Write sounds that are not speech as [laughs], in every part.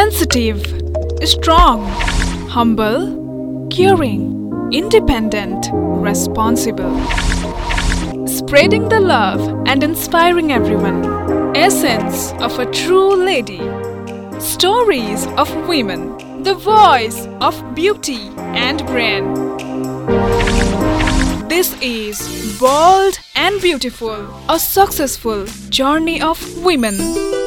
sensitive, strong, humble, caring, independent, responsible. Spreading the love and inspiring everyone. Essence of a true lady. Stories of women. The voice of beauty and brand. This is Bold and Beautiful, a successful journey of women.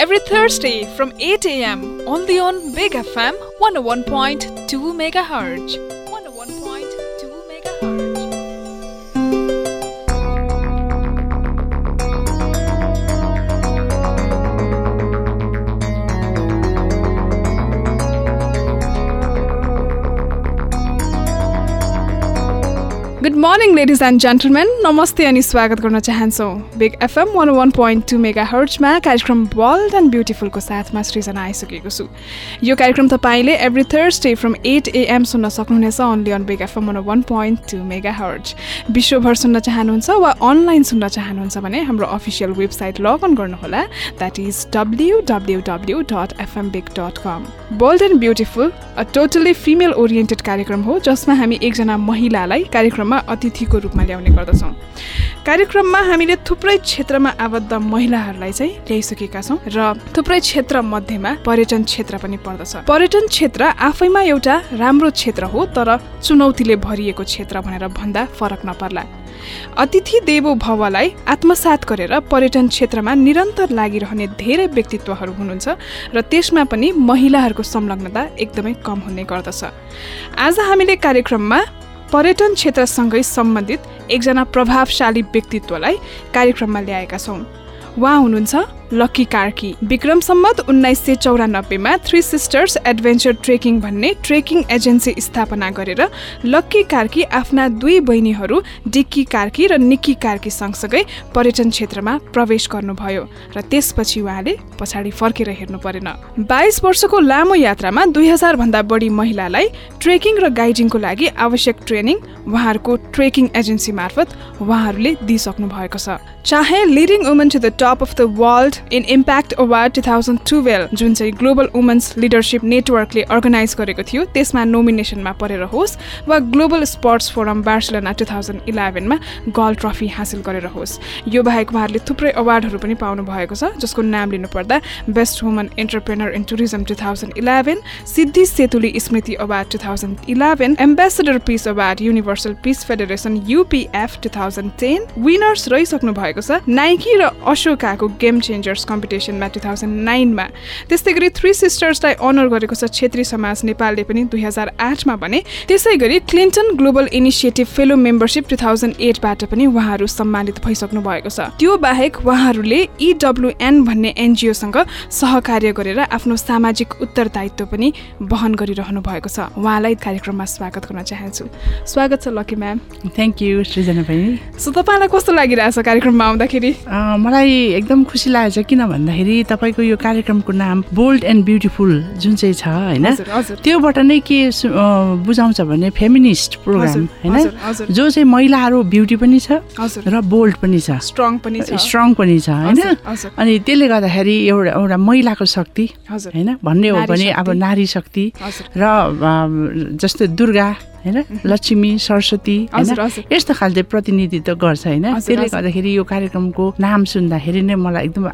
Every Thursday from 8 a.m. only on Big FM 101.2 MHz. Morning ladies and gentlemen नमस्ते अनि स्वागत गर्न चाहन्छौँ Big FM one one point two mega हर्चमा कार्यक्रम bold and ब्युटिफुलको साथमा सृजना आइसकेको छु यो कार्यक्रम तपाईँले every Thursday from eight AM सुन्न सक्नुहुनेछ only on Big FM one one point two megahertz विश्वभर सुन्न चाहनुहुन्छ वा अनलाइन सुन्न चाहनुहुन्छ भने हाम्रो अफिसियल वेबसाइट लगअन गर्नुहोला that is W W W dot FM Big dot com bold and beautiful a totally female oriented कार्यक्रम हो जसमा हामी एकजना महिलालाई कार्यक्रममा अतिथिको रूपमा ल्याउने गर्दछौँ। कार्यक्रममा हामीले थुप्रै क्षेत्रमा आबद्ध महिलाहरूलाई चाहिँ ल्याइसकेका छौँ र थुप्रै क्षेत्र मध्येमा पर्यटन क्षेत्र पनि पर्दछ। पर्यटन क्षेत्र आफैमा एउटा राम्रो क्षेत्र हो तर चुनौतीले भरिएको क्षेत्र भनेर भन्दा फरक नपर्ला। अतिथि देवो भवलाई आत्मसात गरेर पर्यटन क्षेत्रमा निरन्तर लागिरहने धेरै व्यक्तित्वहरू हुनुहुन्छ र त्यसमा पनि महिलाहरूको संलग्नता एकदमै कम हुने गर्दछ। आज हामीले कार्यक्रममा पर्यटन क्षेत्रसँगै सम्बन्धित एकजना प्रभावशाली व्यक्तित्वलाई कार्यक्रममा ल्याएका छौँ। उहाँ हुनुहुन्छ लक्की कार्की विक्रम सम्मत उन्नाइस सय चौरानब्बेमा थ्री सिस्टर्स एडभेन्चर ट्रेकिङ भन्ने ट्रेकिङ एजेन्सी स्थापना गरेर लक्की कार्की आफ्ना दुई बहिनीहरू डिक्की कार्की र निक्की कार्की सँगसँगै पर्यटन क्षेत्रमा प्रवेश गर्नुभयो र त्यसपछि उहाँले पछाडि फर्केर हेर्नु परेन। बाइस वर्षको लामो यात्रामा दुई हजारभन्दा बढी महिलालाई ट्रेकिङ र गाइडिङको लागि आवश्यक ट्रेनिङ उहाँहरूको ट्रेकिङ एजेन्सी मार्फत उहाँहरूले दिइसक्नु भएको छ। चाहे leading woman to the top of the world in impact award two thousand twelve जुन चाहिँ ग्लोबल वुमन्स लिडरसिप नेटवर्कले अर्गनाइज गरेको थियो त्यसमा नोमिनेसनमा परेर होस् वा global sports forum Barcelona two thousand इलेभेनमा gold trophy हासिल गरेर होस्। यो बाहेक उहाँहरूले थुप्रै अवार्डहरू पनि पाउनु भएको छ जसको नाम लिनुपर्दा best woman entrepreneur in tourism two thousand eleven Siddhi Setuli Smriti award two thousand eleven ambassador peace award universal peace federation UPF two thousand ten. Winners रहिसक्नु भएको छ नाइकी र अशोकाको गेम चेन्जर्स कम्पिटिसनमा टु थाउजन्ड नाइनमा त्यस्तै गरी थ्री सिस्टर्सलाई अनर गरेको छ छेत्री समाज नेपालले पनि दुई हजार आठमा भने। त्यसै गरी Clinton global initiative fellow membership two thousand एटबाट पनि उहाँहरू सम्मानित भइसक्नु भएको छ। त्यो बाहेक उहाँहरूले इडब्लुएन भन्ने एनजिओसँग सहकार्य गरेर आफ्नो सामाजिक उत्तरदायित्व पनि वहन गरिरहनु भएको छ। उहाँलाई कार्यक्रममा स्वागत गर्न चाहन्छु। स्वागत छ Lucky ma'am thank you Srijana बहिनी। सो तपाईँलाई कस्तो लागिरहेछ कार्यक्रममा आउँदाखेरि? मलाई एकदम खुसी लागेको छ किन भन्दाखेरि तपाईँको यो कार्यक्रमको नाम बोल्ड एन्ड ब्युटिफुल जुन चाहिँ छ होइन? त्योबाट नै के बुझाउँछ भने फेमिनिस्ट प्रोग्राम होइन। जो चाहिँ महिलाहरू ब्युटी पनि छ र बोल्ड पनि छ। स्ट्रङ पनि छ। स्ट्रङ पनि छ होइन। अनि त्यसले गर्दाखेरि एउटा एउटा महिलाको शक्ति होइन? भन्ने हो भने अब। नारी शक्ति र जस्तै दुर्गा होइन? लक्ष्मी सरस्वती। यस्तो खालको प्रतिनिधित्व गर्छ होइन? त्यसले। गर्दाखेरि यो कार्यक्रमको नाम सुन्दाखेरि नै मलाई एकदम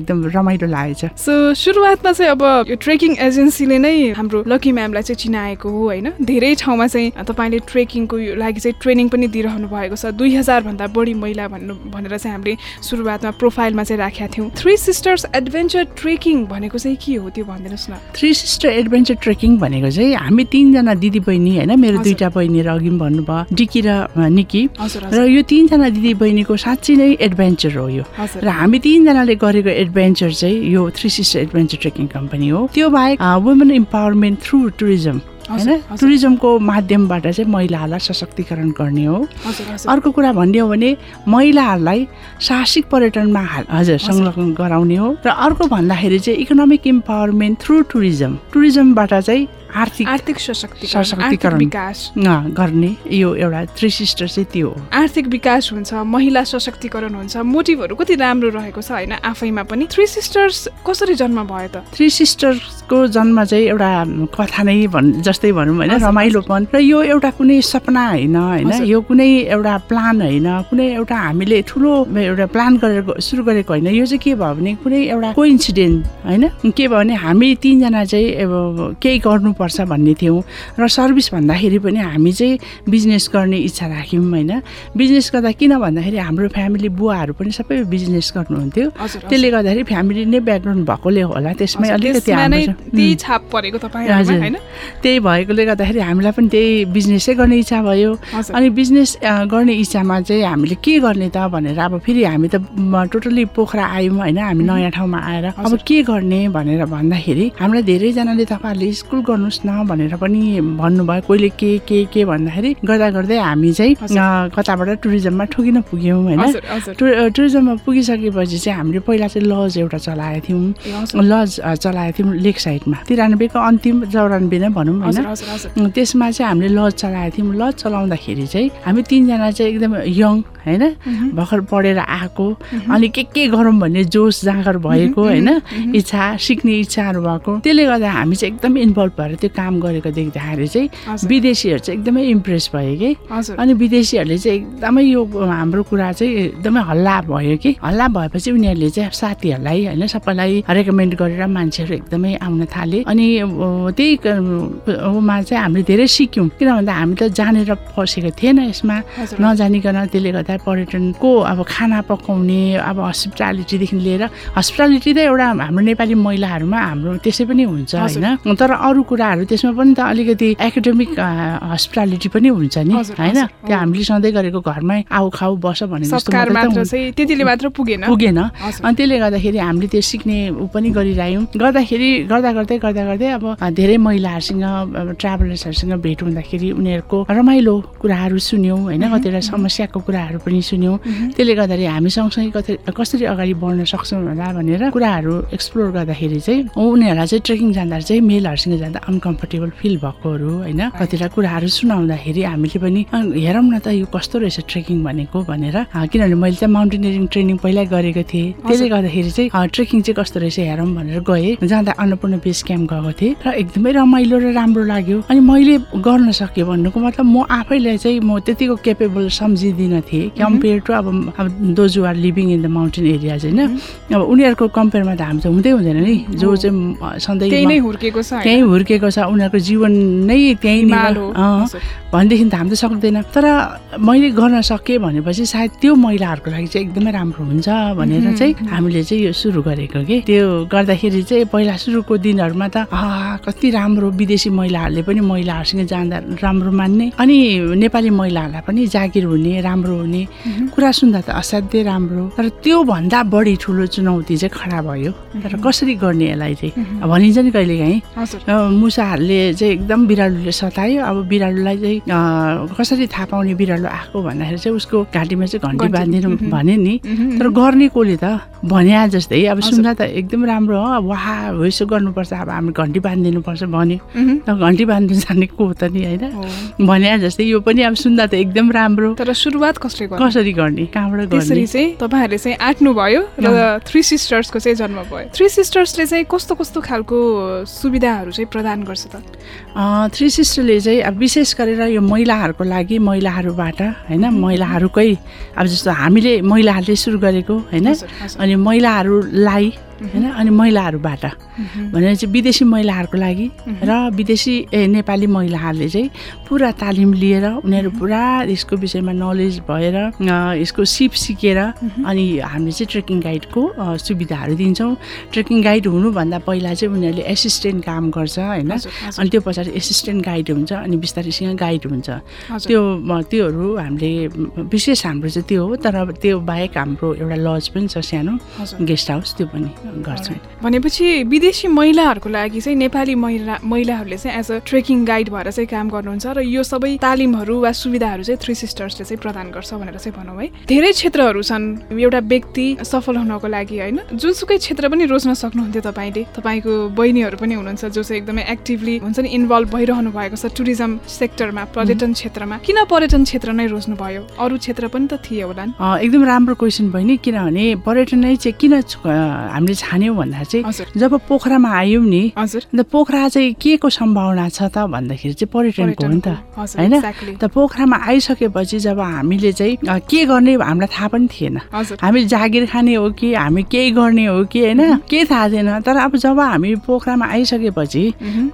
एकदम रमाइलो लागेछ। सो सुरुवातमा चाहिँ अब यो ट्रेकिङ एजेन्सीले नै हाम्रो लकी म्यामलाई चाहिँ चिनाएको हो होइन? धेरै ठाउँमा चाहिँ तपाईँले ट्रेकिङको लागि चाहिँ ट्रेनिङ पनि दिइरहनु भएको छ। दुई हजारभन्दा बढी महिला भन्नु भनेर चाहिँ हामीले सुरुवातमा प्रोफाइलमा चाहिँ राखेका थियौँ। थ्री सिस्टर्स एडभेन्चर ट्रेकिङ भनेको चाहिँ के हो त्यो भनिदिनुहोस् न? थ्री सिस्टर एडभेन्चर ट्रेकिङ भनेको चाहिँ हामी तिनजना दिदी बहिनी होइन? मेरो हजुर। दुईवटा बहिनीहरू अघि पनि भन्नुभयो डिकी र निकी। र यो तिनजना दिदी बहिनीको साँच्चै नै एडभेन्चर हो यो। र हामी तिनजनाले गरेको एडभेन्चर चाहिँ यो three sister adventure trekking company हो। त्यो बाहेक वुमेन इम्पावरमेन्ट थ्रु टुरिज्म होइन। टुरिज्मको माध्यमबाट चाहिँ महिलाहरूलाई सशक्तिकरण गर्ने हो। अर्को कुरा भन्ने हो भने महिलाहरूलाई साहसिक पर्यटनमा हजुर संलग्न गराउने हो। र अर्को भन्दाखेरि चाहिँ इकोनोमिक इम्पावरमेन्ट थ्रु टुरिज्म टुरिज्मबाट चाहिँ आर्थिक आर्थिक सशक्तिकरण। विकास। गर्ने यो एउटा थ्री सिस्टर चाहिँ त्यो हो। आर्थिक विकास हुन्छ महिला सशक्तिकरण हुन्छ मोटिभहरू कति राम्रो रहेको छ होइन आफैमा पनि। थ्री सिस्टर्स कसरी जन्म भयो त? थ्री सिस्टर्स बिजनेसको जन्म चाहिँ एउटा कथा नै भन् जस्तै भनौँ होइन रमाइलोपन र यो एउटा कुनै सपना होइन होइन यो कुनै एउटा प्लान होइन कुनै एउटा हामीले ठुलो एउटा प्लान गरेर सुरु गरेको होइन यो चाहिँ के भयो भने कुनै एउटा को इन्सिडेन्ट होइन के भयो भने हामी तिनजना चाहिँ अब केही गर्नुपर्छ भन्ने थियौँ। र सर्भिस भन्दाखेरि पनि हामी चाहिँ बिजनेस गर्ने इच्छा राख्यौँ होइन? बिजनेस गर्दा किन भन्दाखेरि हाम्रो फ्यामिली बुवाहरू पनि सबै बिजनेस गर्नुहुन्थ्यो। त्यसले गर्दाखेरि फ्यामिली नै ब्याकग्राउन्ड भएकोले होला। त्यसमै अलिकति हजुर। त्यही भएकोले गर्दाखेरि हामीलाई पनि त्यही बिजनेसै गर्ने इच्छा भयो। अनि बिजनेस गर्ने इच्छामा चाहिँ हामीले के गर्ने त भनेर अब फेरि हामी त टोटल्ली पोखरा आयौँ होइन? हामी नयाँ ठाउँमा आएर अब के गर्ने भनेर भन्दाखेरि हामीलाई धेरैजनाले तपाईँहरूले स्कुल गर्नुहोस् न भनेर पनि भन्नुभयो। कोहीले के के के भन्दाखेरि गर्दा गर्दै हामी चाहिँ कताबाट टुरिज्ममा ठोकिन पुग्यौँ होइन? टुरिज्ममा पुगिसकेपछि चाहिँ हामीले पहिला चाहिँ लज एउटा चलाएको थियौँ। लज चलाएको थियौँ लेक साइडमा। तिरानब्बेको अन्तिम चौरानब्बे नै भनौँ होइन? त्यसमा चाहिँ हामीले लज चलाएको थियौँ। लज चलाउँदाखेरि चाहिँ हामी तिनजना चाहिँ एकदम यङ होइन? भर्खर पढेर आएको। अनि के के गरौँ भन्ने जोस जाँगर भएको होइन? इच्छा सिक्ने इच्छाहरू भएको। त्यसले गर्दा हामी चाहिँ एकदम इन्भल्भ भएर त्यो काम गरेको देख्दाखेरि चाहिँ विदेशीहरू चाहिँ एकदमै इम्प्रेस भयो कि। अनि विदेशीहरूले चाहिँ एकदमै यो हाम्रो कुरा चाहिँ एकदमै हल्ला भयो कि। हल्ला भएपछि उनीहरूले चाहिँ साथीहरूलाई होइन सबैलाई रेकमेन्ड गरेर मान्छेहरू एकदमै आउन थाले। अनि त्यही मा चाहिँ हामीले धेरै सिक्यौँ। किन भन्दा हामी त जानेर फसेको थिएन यसमा। नजानिकन त्यसले गर्दा पर्यटनको अब खाना पकाउने अब हस्पिटालिटीदेखि लिएर हस्पिटालिटी त एउटा हाम्रो नेपाली महिलाहरूमा हाम्रो त्यसै पनि हुन्छ होइन। तर अरू कुराहरू त्यसमा पनि त अलिकति एकाडेमिक हस्पिटालिटी पनि हुन्छ नि होइन? त्यो हामीले सधैँ गरेको घरमै आऊ खाऊ बस भने त्यतिले मात्र पुगेन। पुगेन। अनि त्यसले गर्दाखेरि हामीले त्यो सिक्ने ऊ पनि गरिरह्यौँ। गर्दाखेरि गर्दा गर्दै गर्दा गर्दै अब धेरै महिलाहरूसँग ट्राभलर्सहरूसँग भेट हुँदाखेरि उनीहरूको रमाइलो कुराहरू सुन्यौँ होइन? कतिवटा समस्याको कुराहरू पनि सुन्यौँ। त्यसले गर्दाखेरि हामी सँगसँगै कसरी अगाडि बढ्न सक्छौँ होला भनेर कुराहरू एक्सप्लोर गर्दाखेरि चाहिँ उनीहरूलाई चाहिँ ट्रेकिङ जाँदा चाहिँ मेलहरूसँग जाँदा अनकम्फर्टेबल फिल भएकोहरू होइन? कतिवटा कुराहरू सुनाउँदाखेरि हामीले पनि हेरौँ न त यो कस्तो रहेछ ट्रेकिङ भनेको भनेर। किनभने मैले चाहिँ माउन्टेनियरिङ ट्रेनिङ पहिला गरेको थिएँ। त्यसले गर्दाखेरि चाहिँ ट्रेकिङ चाहिँ कस्तो रहेछ हेरौँ भनेर गएँ। जाँदा अन्नपूर्ण बेस क्याम्प गएको थिएँ। र एकदमै रमाइलो र राम्रो लाग्यो। अनि मैले गर्न सकेँ भन्नुको मतलब म आफैलाई चाहिँ म त्यतिको केपेबल सम्झिदिनँ थिएँ। कम्पेयर टु अब अब those are living in the mountain area होइन? अब उनीहरूको कम्पेयरमा त हामी त हुँदै हुँदैन नि। जो चाहिँ सधैँ त्यहीँ हुर्केको हुर्केको छ उनीहरूको जीवन नै त्यहीँ भनेदेखि त हामी त सक्दैन। तर मैले गर्न सकेँ भनेपछि सायद त्यो महिलाहरूको लागि चाहिँ एकदमै राम्रो हुन्छ भनेर चाहिँ हामीले चाहिँ यो सुरु गरेको कि। त्यो गर्दाखेरि चाहिँ पहिला सुरुको दिनहरूमा त कति राम्रो विदेशी महिलाहरूले पनि महिलाहरूसँग जाँदा राम्रो मान्ने। अनि नेपाली महिलाहरूलाई पनि जागिर हुने राम्रो हुने। कुरा सुन्दा त असाध्यै राम्रो। तर त्योभन्दा बढी ठुलो चुनौती चाहिँ खडा भयो। तर कसरी गर्ने यसलाई चाहिँ? भनिन्छ नि कहिले काहीँ मुसाहरूले चाहिँ एकदम बिरालोले सतायो। अब बिरालोलाई चाहिँ कसरी थाहा पाउने बिरालो आएको भन्दाखेरि चाहिँ उसको घाँटीमा चाहिँ घन्टी बाँधिनु भने नि तर गर्ने कसले त भन्या जस्तै। अब सुन्दा त एकदम राम्रो हो। अब वाह हो यसो गर्नुपर्छ। अब हामी घन्टी बाँधिदिनुपर्छ भन्यो। घन्टी बाँध्नु जाने को त नि होइन? भन्या जस्तै। यो पनि अब सुन्दा त एकदम राम्रो। तर सुरुवात कसरी कसरी गर्ने? कहाँबाट त्यसरी चाहिँ तपाईँहरूले चाहिँ आँट्नु भयो र थ्री सिस्टर्सको चाहिँ जन्म भयो। थ्री सिस्टर्सले चाहिँ कस्तो कस्तो खालको सुविधाहरू चाहिँ प्रदान गर्छ त? थ्री सिस्टरले चाहिँ अब विशेष गरेर यो महिलाहरूको लागि महिलाहरूबाट होइन महिलाहरूकै अब जस्तो हामीले महिलाहरूले सुरु गरेको होइन अनि महिलाहरूलाई होइन? अनि महिलाहरूबाट। भनेर चाहिँ विदेशी महिलाहरूको लागि र विदेशी ए नेपाली महिलाहरूले चाहिँ पुरा तालिम लिएर उनीहरू पुरा यसको विषयमा नलेज भएर यसको सिप सिकेर अनि हामीले चाहिँ ट्रेकिङ गाइडको सुविधाहरू दिन्छौँ। ट्रेकिङ गाइड हुनुभन्दा पहिला चाहिँ उनीहरूले एसिस्टेन्ट काम गर्छ होइन? अनि त्यो पछाडि एसिस्टेन्ट गाइड हुन्छ अनि बिस्तारैसँग गाइड हुन्छ। त्यो त्योहरू हामीले विशेष हाम्रो चाहिँ त्यो हो तर त्यो बाहेक हाम्रो एउटा लज पनि छ सानो गेस्ट हाउस त्यो पनि। गर्छौँ भनेपछि विदेशी महिलाहरूको लागि चाहिँ नेपाली महिला महिलाहरूले चाहिँ एज अ ट्रेकिङ गाइड भएर चाहिँ काम गर्नुहुन्छ र यो सबै तालिमहरू वा सुविधाहरू चाहिँ थ्री सिस्टर्सले चाहिँ प्रदान गर्छ भनेर चाहिँ भनौँ है। धेरै क्षेत्रहरू छन्। एउटा व्यक्ति सफल हुनको लागि होइन। जुनसुकै क्षेत्र पनि रोज्न सक्नुहुन्थ्यो तपाईँले। तपाईँको बहिनीहरू पनि हुनुहुन्छ जो चाहिँ एकदमै एक्टिभली हुन्छ नि इन्भल्भ भइरहनु भएको छ टुरिज्म सेक्टरमा पर्यटन क्षेत्रमा। किन पर्यटन क्षेत्र नै रोज्नुभयो? अरू क्षेत्र पनि त थिए होला एकदम राम्रो क्वेसन भयो नि किनभने पर्यटन नै चाहिँ किन हामीले हामीले छान्यौँ भन्दा चाहिँ जब पोखरामा आयौँ नि अन्त पोखरा चाहिँ के को सम्भावना छ त भन्दाखेरि चाहिँ पर्यटनको हो नि त। होइन? त पोखरामा आइसकेपछि जब हामीले चाहिँ के गर्ने हामीलाई थाहा पनि थिएन। हामी जागिर खाने हो कि हामी केही गर्ने हो कि होइन? केही थाहा थिएन। तर अब जब हामी पोखरामा आइसकेपछि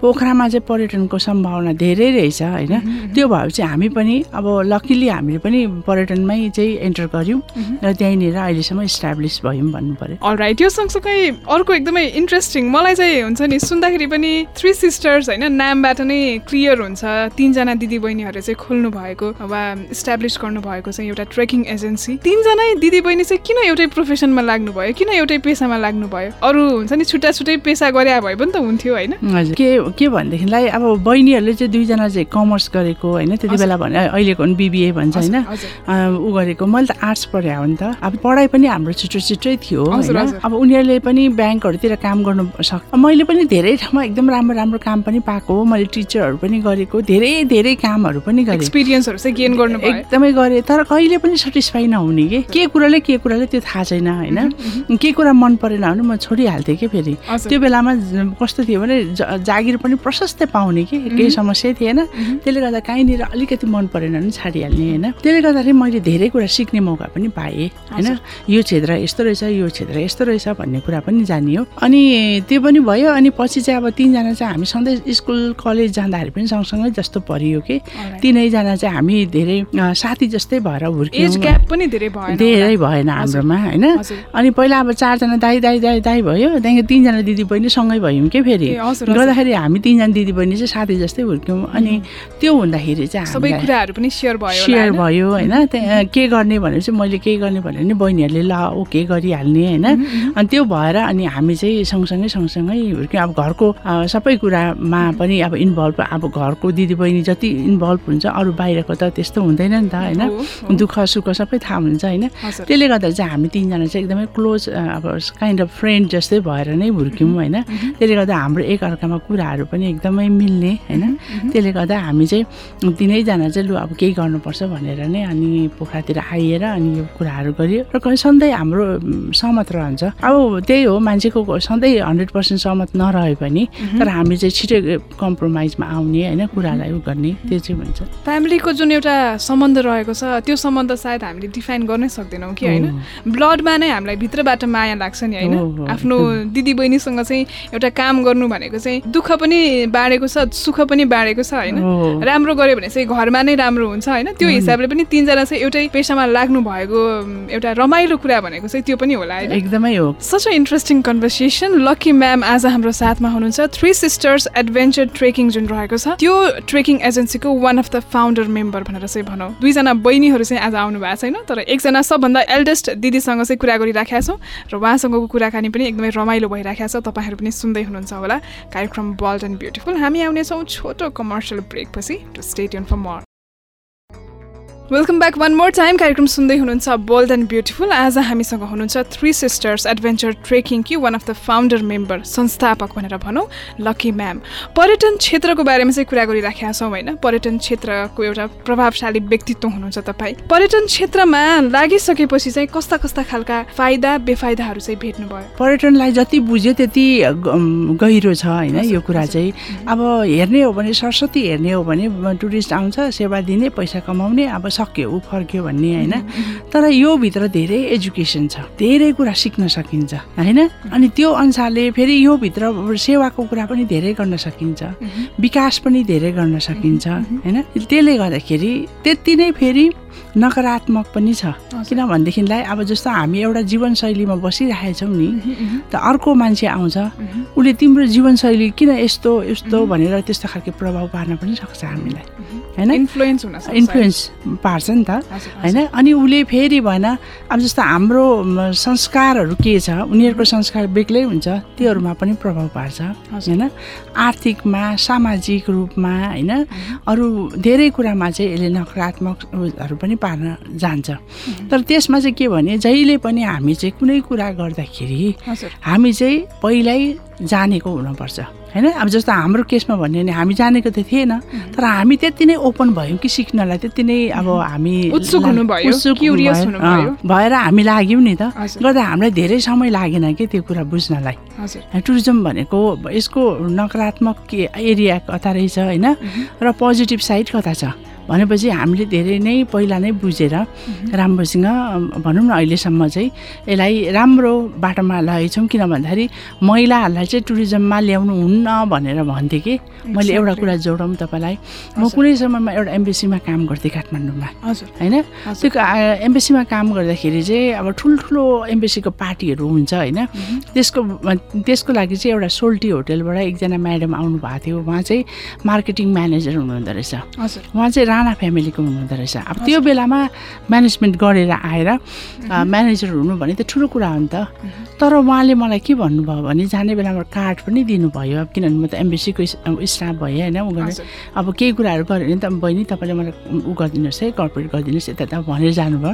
पोखरामा चाहिँ पर्यटनको सम्भावना धेरै रहेछ होइन? त्यो भएपछि हामी पनि अब लकिली हामीले पनि पर्यटनमै चाहिँ एन्टर गऱ्यौँ र त्यहीँनिर अहिलेसम्म इस्टाब्लिस भयौँ भन्नु पर्यो राइट यो सँगसँगै अर्को एकदमै इन्ट्रेस्टिङ मलाई चाहिँ हुन्छ नि सुन्दाखेरि पनि थ्री सिस्टर्स होइन नामबाट नै क्लियर हुन्छ। तिनजना दिदीबहिनीहरू चाहिँ खोल्नु भएको वा इस्टाब्लिस गर्नुभएको चाहिँ एउटा ट्रेकिङ एजेन्सी तिनजना दिदीबहिनी चाहिँ किन एउटै प्रोफेसनमा लाग्नुभयो? किन एउटै पेसामा लाग्नुभयो? अरू हुन्छ नि छुट्टा छुट्टै पेसा गरे भए पनि त हुन्थ्यो होइन? के के भनेदेखिलाई अब बहिनीहरूले चाहिँ दुईजना चाहिँ कमर्स गरेको होइन? त्यति बेला भने अहिलेको बिबिए भन्छ होइन? ऊ गरेको। मैले त आर्ट्स पढाएँ हो नि त। अब पढाइ पनि हाम्रो छिटो छिटै थियो अब उनीहरूले पनि ब्याङ्कहरूतिर काम गर्नु सक्छ मैले पनि धेरै ठाउँमा एकदम राम्रो राम्रो काम पनि पाएको हो। मैले टिचरहरू पनि गरेको धेरै धेरै कामहरू पनि गरेँ एक्सपिरियन्सहरू चाहिँ गेन गर्नु एकदमै गरेँ तर कहिले पनि सेटिस्फाई नहुने कि? के कुराले के कुराले त्यो थाहा छैन होइन? के कुरा मन परेन भने म छोडिहाल्थेँ कि फेरि? त्यो बेलामा कस्तो थियो भने जागिर पनि प्रशस्तै पाउने कि? केही समस्या थिएन। त्यसले गर्दा कहीँनिर अलिकति मन परेन भने छाडिहाल्ने होइन? त्यसले गर्दाखेरि मैले धेरै कुरा सिक्ने मौका पनि पाएँ होइन? यो क्षेत्र यस्तो रहेछ यो क्षेत्र यस्तो रहेछ भन्ने कुरा पनि जानियो। अनि त्यो पनि भयो अनि पछि चाहिँ अब तिनजना चाहिँ हामी सधैँ स्कुल कलेज जाँदाखेरि पनि सँगसँगै जस्तो परियो कि। तिनैजना चाहिँ हामी धेरै साथी जस्तै भएर हुर्कियौँ। पनि धेरै धेरै भएन हाम्रोमा होइन? अनि पहिला अब चारजना दाई दाई दाई दाई भयो त्यहाँदेखि तिनजना दिदी बहिनी सँगै भयौँ कि फेरि? गर्दाखेरि हामी तिनजना दिदी बहिनी चाहिँ साथी जस्तै हुर्क्यौँ। अनि त्यो हुँदाखेरि चाहिँ सबै कुराहरू पनि सेयर भयो सेयर भयो होइन? त्यहाँ के गर्ने भने चाहिँ मैले के गर्ने भने नि बहिनीहरूले ल ओके गरिहाल्ने होइन? अनि त्यो भएर अनि हामी चाहिँ सँगसँगै सँगसँगै हुर्क्यौँ अब घरको सबै कुरामा पनि अब इन्भल्भ अब घरको दिदीबहिनी जति इन्भल्भ हुन्छ अरू बाहिरको त त्यस्तो हुँदैन नि त होइन? दुःख सुख सबै थाहा हुन्छ होइन? त्यसले गर्दा चाहिँ हामी तिनजना चाहिँ एकदमै क्लोज अब काइन्ड अफ फ्रेन्ड जस्तै भएर नै हुर्क्यौँ होइन? त्यसले गर्दा हाम्रो एकअर्कामा कुराहरू पनि एकदमै मिल्ने होइन? त्यसले गर्दा हामी चाहिँ तिनैजना चाहिँ लु अब केही गर्नुपर्छ भनेर नै अनि पोखरातिर आइएर अनि यो कुराहरू गरियो। र सधैँ हाम्रो सहमत रहन्छ। अब त्यही हो मान्छेको सधैँ हन्ड्रेड पर्सेन्ट सहमत नरहे पनि तर हामी चाहिँ छिटै कम्प्रोमाइजमा आउने होइन कुरालाई उ गर्ने त्यो चाहिँ हुन्छ फ्यामिलीको जुन एउटा सम्बन्ध रहेको छ त्यो सम्बन्ध सायद हामीले डिफाइन गर्नै सक्दैनौँ कि होइन? ब्लडमा नै हामीलाई भित्रबाट माया लाग्छ नि होइन? आफ्नो दिदी बहिनीसँग चाहिँ एउटा काम गर्नु भनेको चाहिँ दुःख पनि बाँडेको छ सुख पनि बाँडेको छ होइन? राम्रो गऱ्यो भने चाहिँ घरमा नै राम्रो हुन्छ होइन? त्यो हिसाबले पनि तिनजना चाहिँ एउटै पेसामा लाग्नु भएको एउटा रमाइलो कुरा भनेको चाहिँ त्यो पनि होला एकदमै हो। Such interesting conversation Lucky ma'am आज हाम्रो साथमा हुनुहुन्छ थ्री सिस्टर्स एडभेन्चर ट्रेकिङ जुन रहेको छ त्यो ट्रेकिङ एजेन्सीको one of the founder member भनेर चाहिँ भनौँ। दुईजना बहिनीहरू चाहिँ आज आउनु भएको छैन तर एकजना सबभन्दा एल्डेस्ट दिदीसँग चाहिँ कुरा गरिराखेका छौँ र उहाँसँगको कुराकानी पनि एकदमै रमाइलो भइराखेको छ तपाईँहरू पनि सुन्दै हुनुहुन्छ होला। कार्यक्रम बल्ड एन्ड ब्युटिफुल हामी आउनेछौँ छोटो commercial ब्रेकपछि to state for more welcome back one more time कार्यक्रम सुन्दै हुनुहुन्छ बोल्ड एन्ड ब्युटिफुल आज हामीसँग हुनुहुन्छ थ्री सिस्टर्स एडभेन्चर ट्रेकिङ कि one of the founder member संस्थापक भनेर भनौँ लकी म्याम पर्यटन क्षेत्रको बारेमा चाहिँ कुरा गरिराखेका छौँ होइन। पर्यटन क्षेत्रको एउटा प्रभावशाली व्यक्तित्व हुनुहुन्छ तपाईँ। पर्यटन क्षेत्रमा लागिसकेपछि चाहिँ कस्ता कस्ता खालका फाइदा बेफाइदाहरू चाहिँ भेट्नुभयो? पर्यटनलाई जति बुझ्यो त्यति गहिरो छ होइन यो कुरा चाहिँ। अब हेर्ने हो भने सरस्वती हेर्ने हो भने टुरिस्ट आउँछ सेवा दिने पैसा कमाउने अब सक्यो ऊ फर्क्यो भन्ने होइन। तर यो भित्र धेरै एजुकेसन छ धेरै कुरा सिक्न सकिन्छ होइन? अनि त्यो अनुसारले फेरि यो भित्र सेवाको कुरा पनि धेरै गर्न सकिन्छ विकास पनि धेरै गर्न सकिन्छ होइन? त्यसले गर्दाखेरि त्यति नै फेरि नकारात्मक पनि छ। किनभनेदेखिलाई अब जस्तो हामी एउटा जीवनशैलीमा बसिरहेछौँ नि त अर्को मान्छे आउँछ। उसले तिम्रो जीवनशैली किन यस्तो यस्तो भनेर त्यस्तो खालको प्रभाव पार्न पनि सक्छ हामीलाई। होइन? इन्फ्लुएन्स हुन इन्फ्लुएन्स पार्छ नि त। होइन? अनि उसले फेरि भएन अब जस्तो हाम्रो संस्कारहरू के छ उनीहरूको संस्कार बेग्लै हुन्छ त्योहरूमा पनि प्रभाव पार्छ। होइन? आर्थिकमा सामाजिक रूपमा होइन? अरू धेरै कुरामा चाहिँ यसले नकारात्मकहरू पनि पार्न जान्छ। तर त्यसमा चाहिँ के भने जहिले पनि हामी चाहिँ कुनै कुरा गर्दाखेरि हामी चाहिँ पहिल्यै जानेको हुनुपर्छ होइन? अब जस्तो हाम्रो केसमा भन्यो भने हामी जानेको त थिएन तर हामी त्यति नै ओपन भयौँ कि सिक्नलाई त्यति नै अब हामी भएर हामी लाग्यौँ नि त। गर्दा हामीलाई धेरै समय लागेन कि त्यो कुरा बुझ्नलाई। टुरिज्म भनेको यसको नकारात्मक के एरिया कता रहेछ होइन? र पोजिटिभ साइड कता छ? भनेपछि हामीले धेरै नै पहिला नै बुझेर राम्रोसँग भनौँ न अहिलेसम्म चाहिँ यसलाई राम्रो बाटोमा लगेछौँ किन भन्दाखेरि महिलाहरूलाई चाहिँ टुरिज्ममा ल्याउनु हुन्न भनेर भन्थेँ कि। मैले एउटा कुरा जोडौँ तपाईँलाई। म कुनै समयमा एउटा एम्बेसीमा काम गर्थेँ काठमाडौँमा। होइन? त्यो एम्बेसीमा काम गर्दाखेरि चाहिँ अब ठुल्ठुलो एम्बेसीको पार्टीहरू हुन्छ होइन? त्यसको त्यसको लागि चाहिँ एउटा सोल्टी होटेलबाट एकजना म्याडम आउनुभएको थियो। उहाँ चाहिँ मार्केटिङ म्यानेजर हुनुहुँदो रहेछ। उहाँ चाहिँ राणा फ्यामिलीको हुनुहुँदो रहेछ। अब त्यो बेलामा म्यानेजमेन्ट गरेर आएर म्यानेजर हुनु भने त ठुलो कुरा हो नि त। तर उहाँले मलाई के भन्नुभयो भने जाने बेलामा कार्ड पनि दिनुभयो। अब किनभने म त एमबिसीको स्टाफ भएँ होइन ऊ गरेँ अब केही कुराहरू गऱ्यो भने त बहिनी तपाईँले मलाई उ गरिदिनुहोस् है कर्पोरेट गरिदिनुहोस् यता भनेर जानुभयो।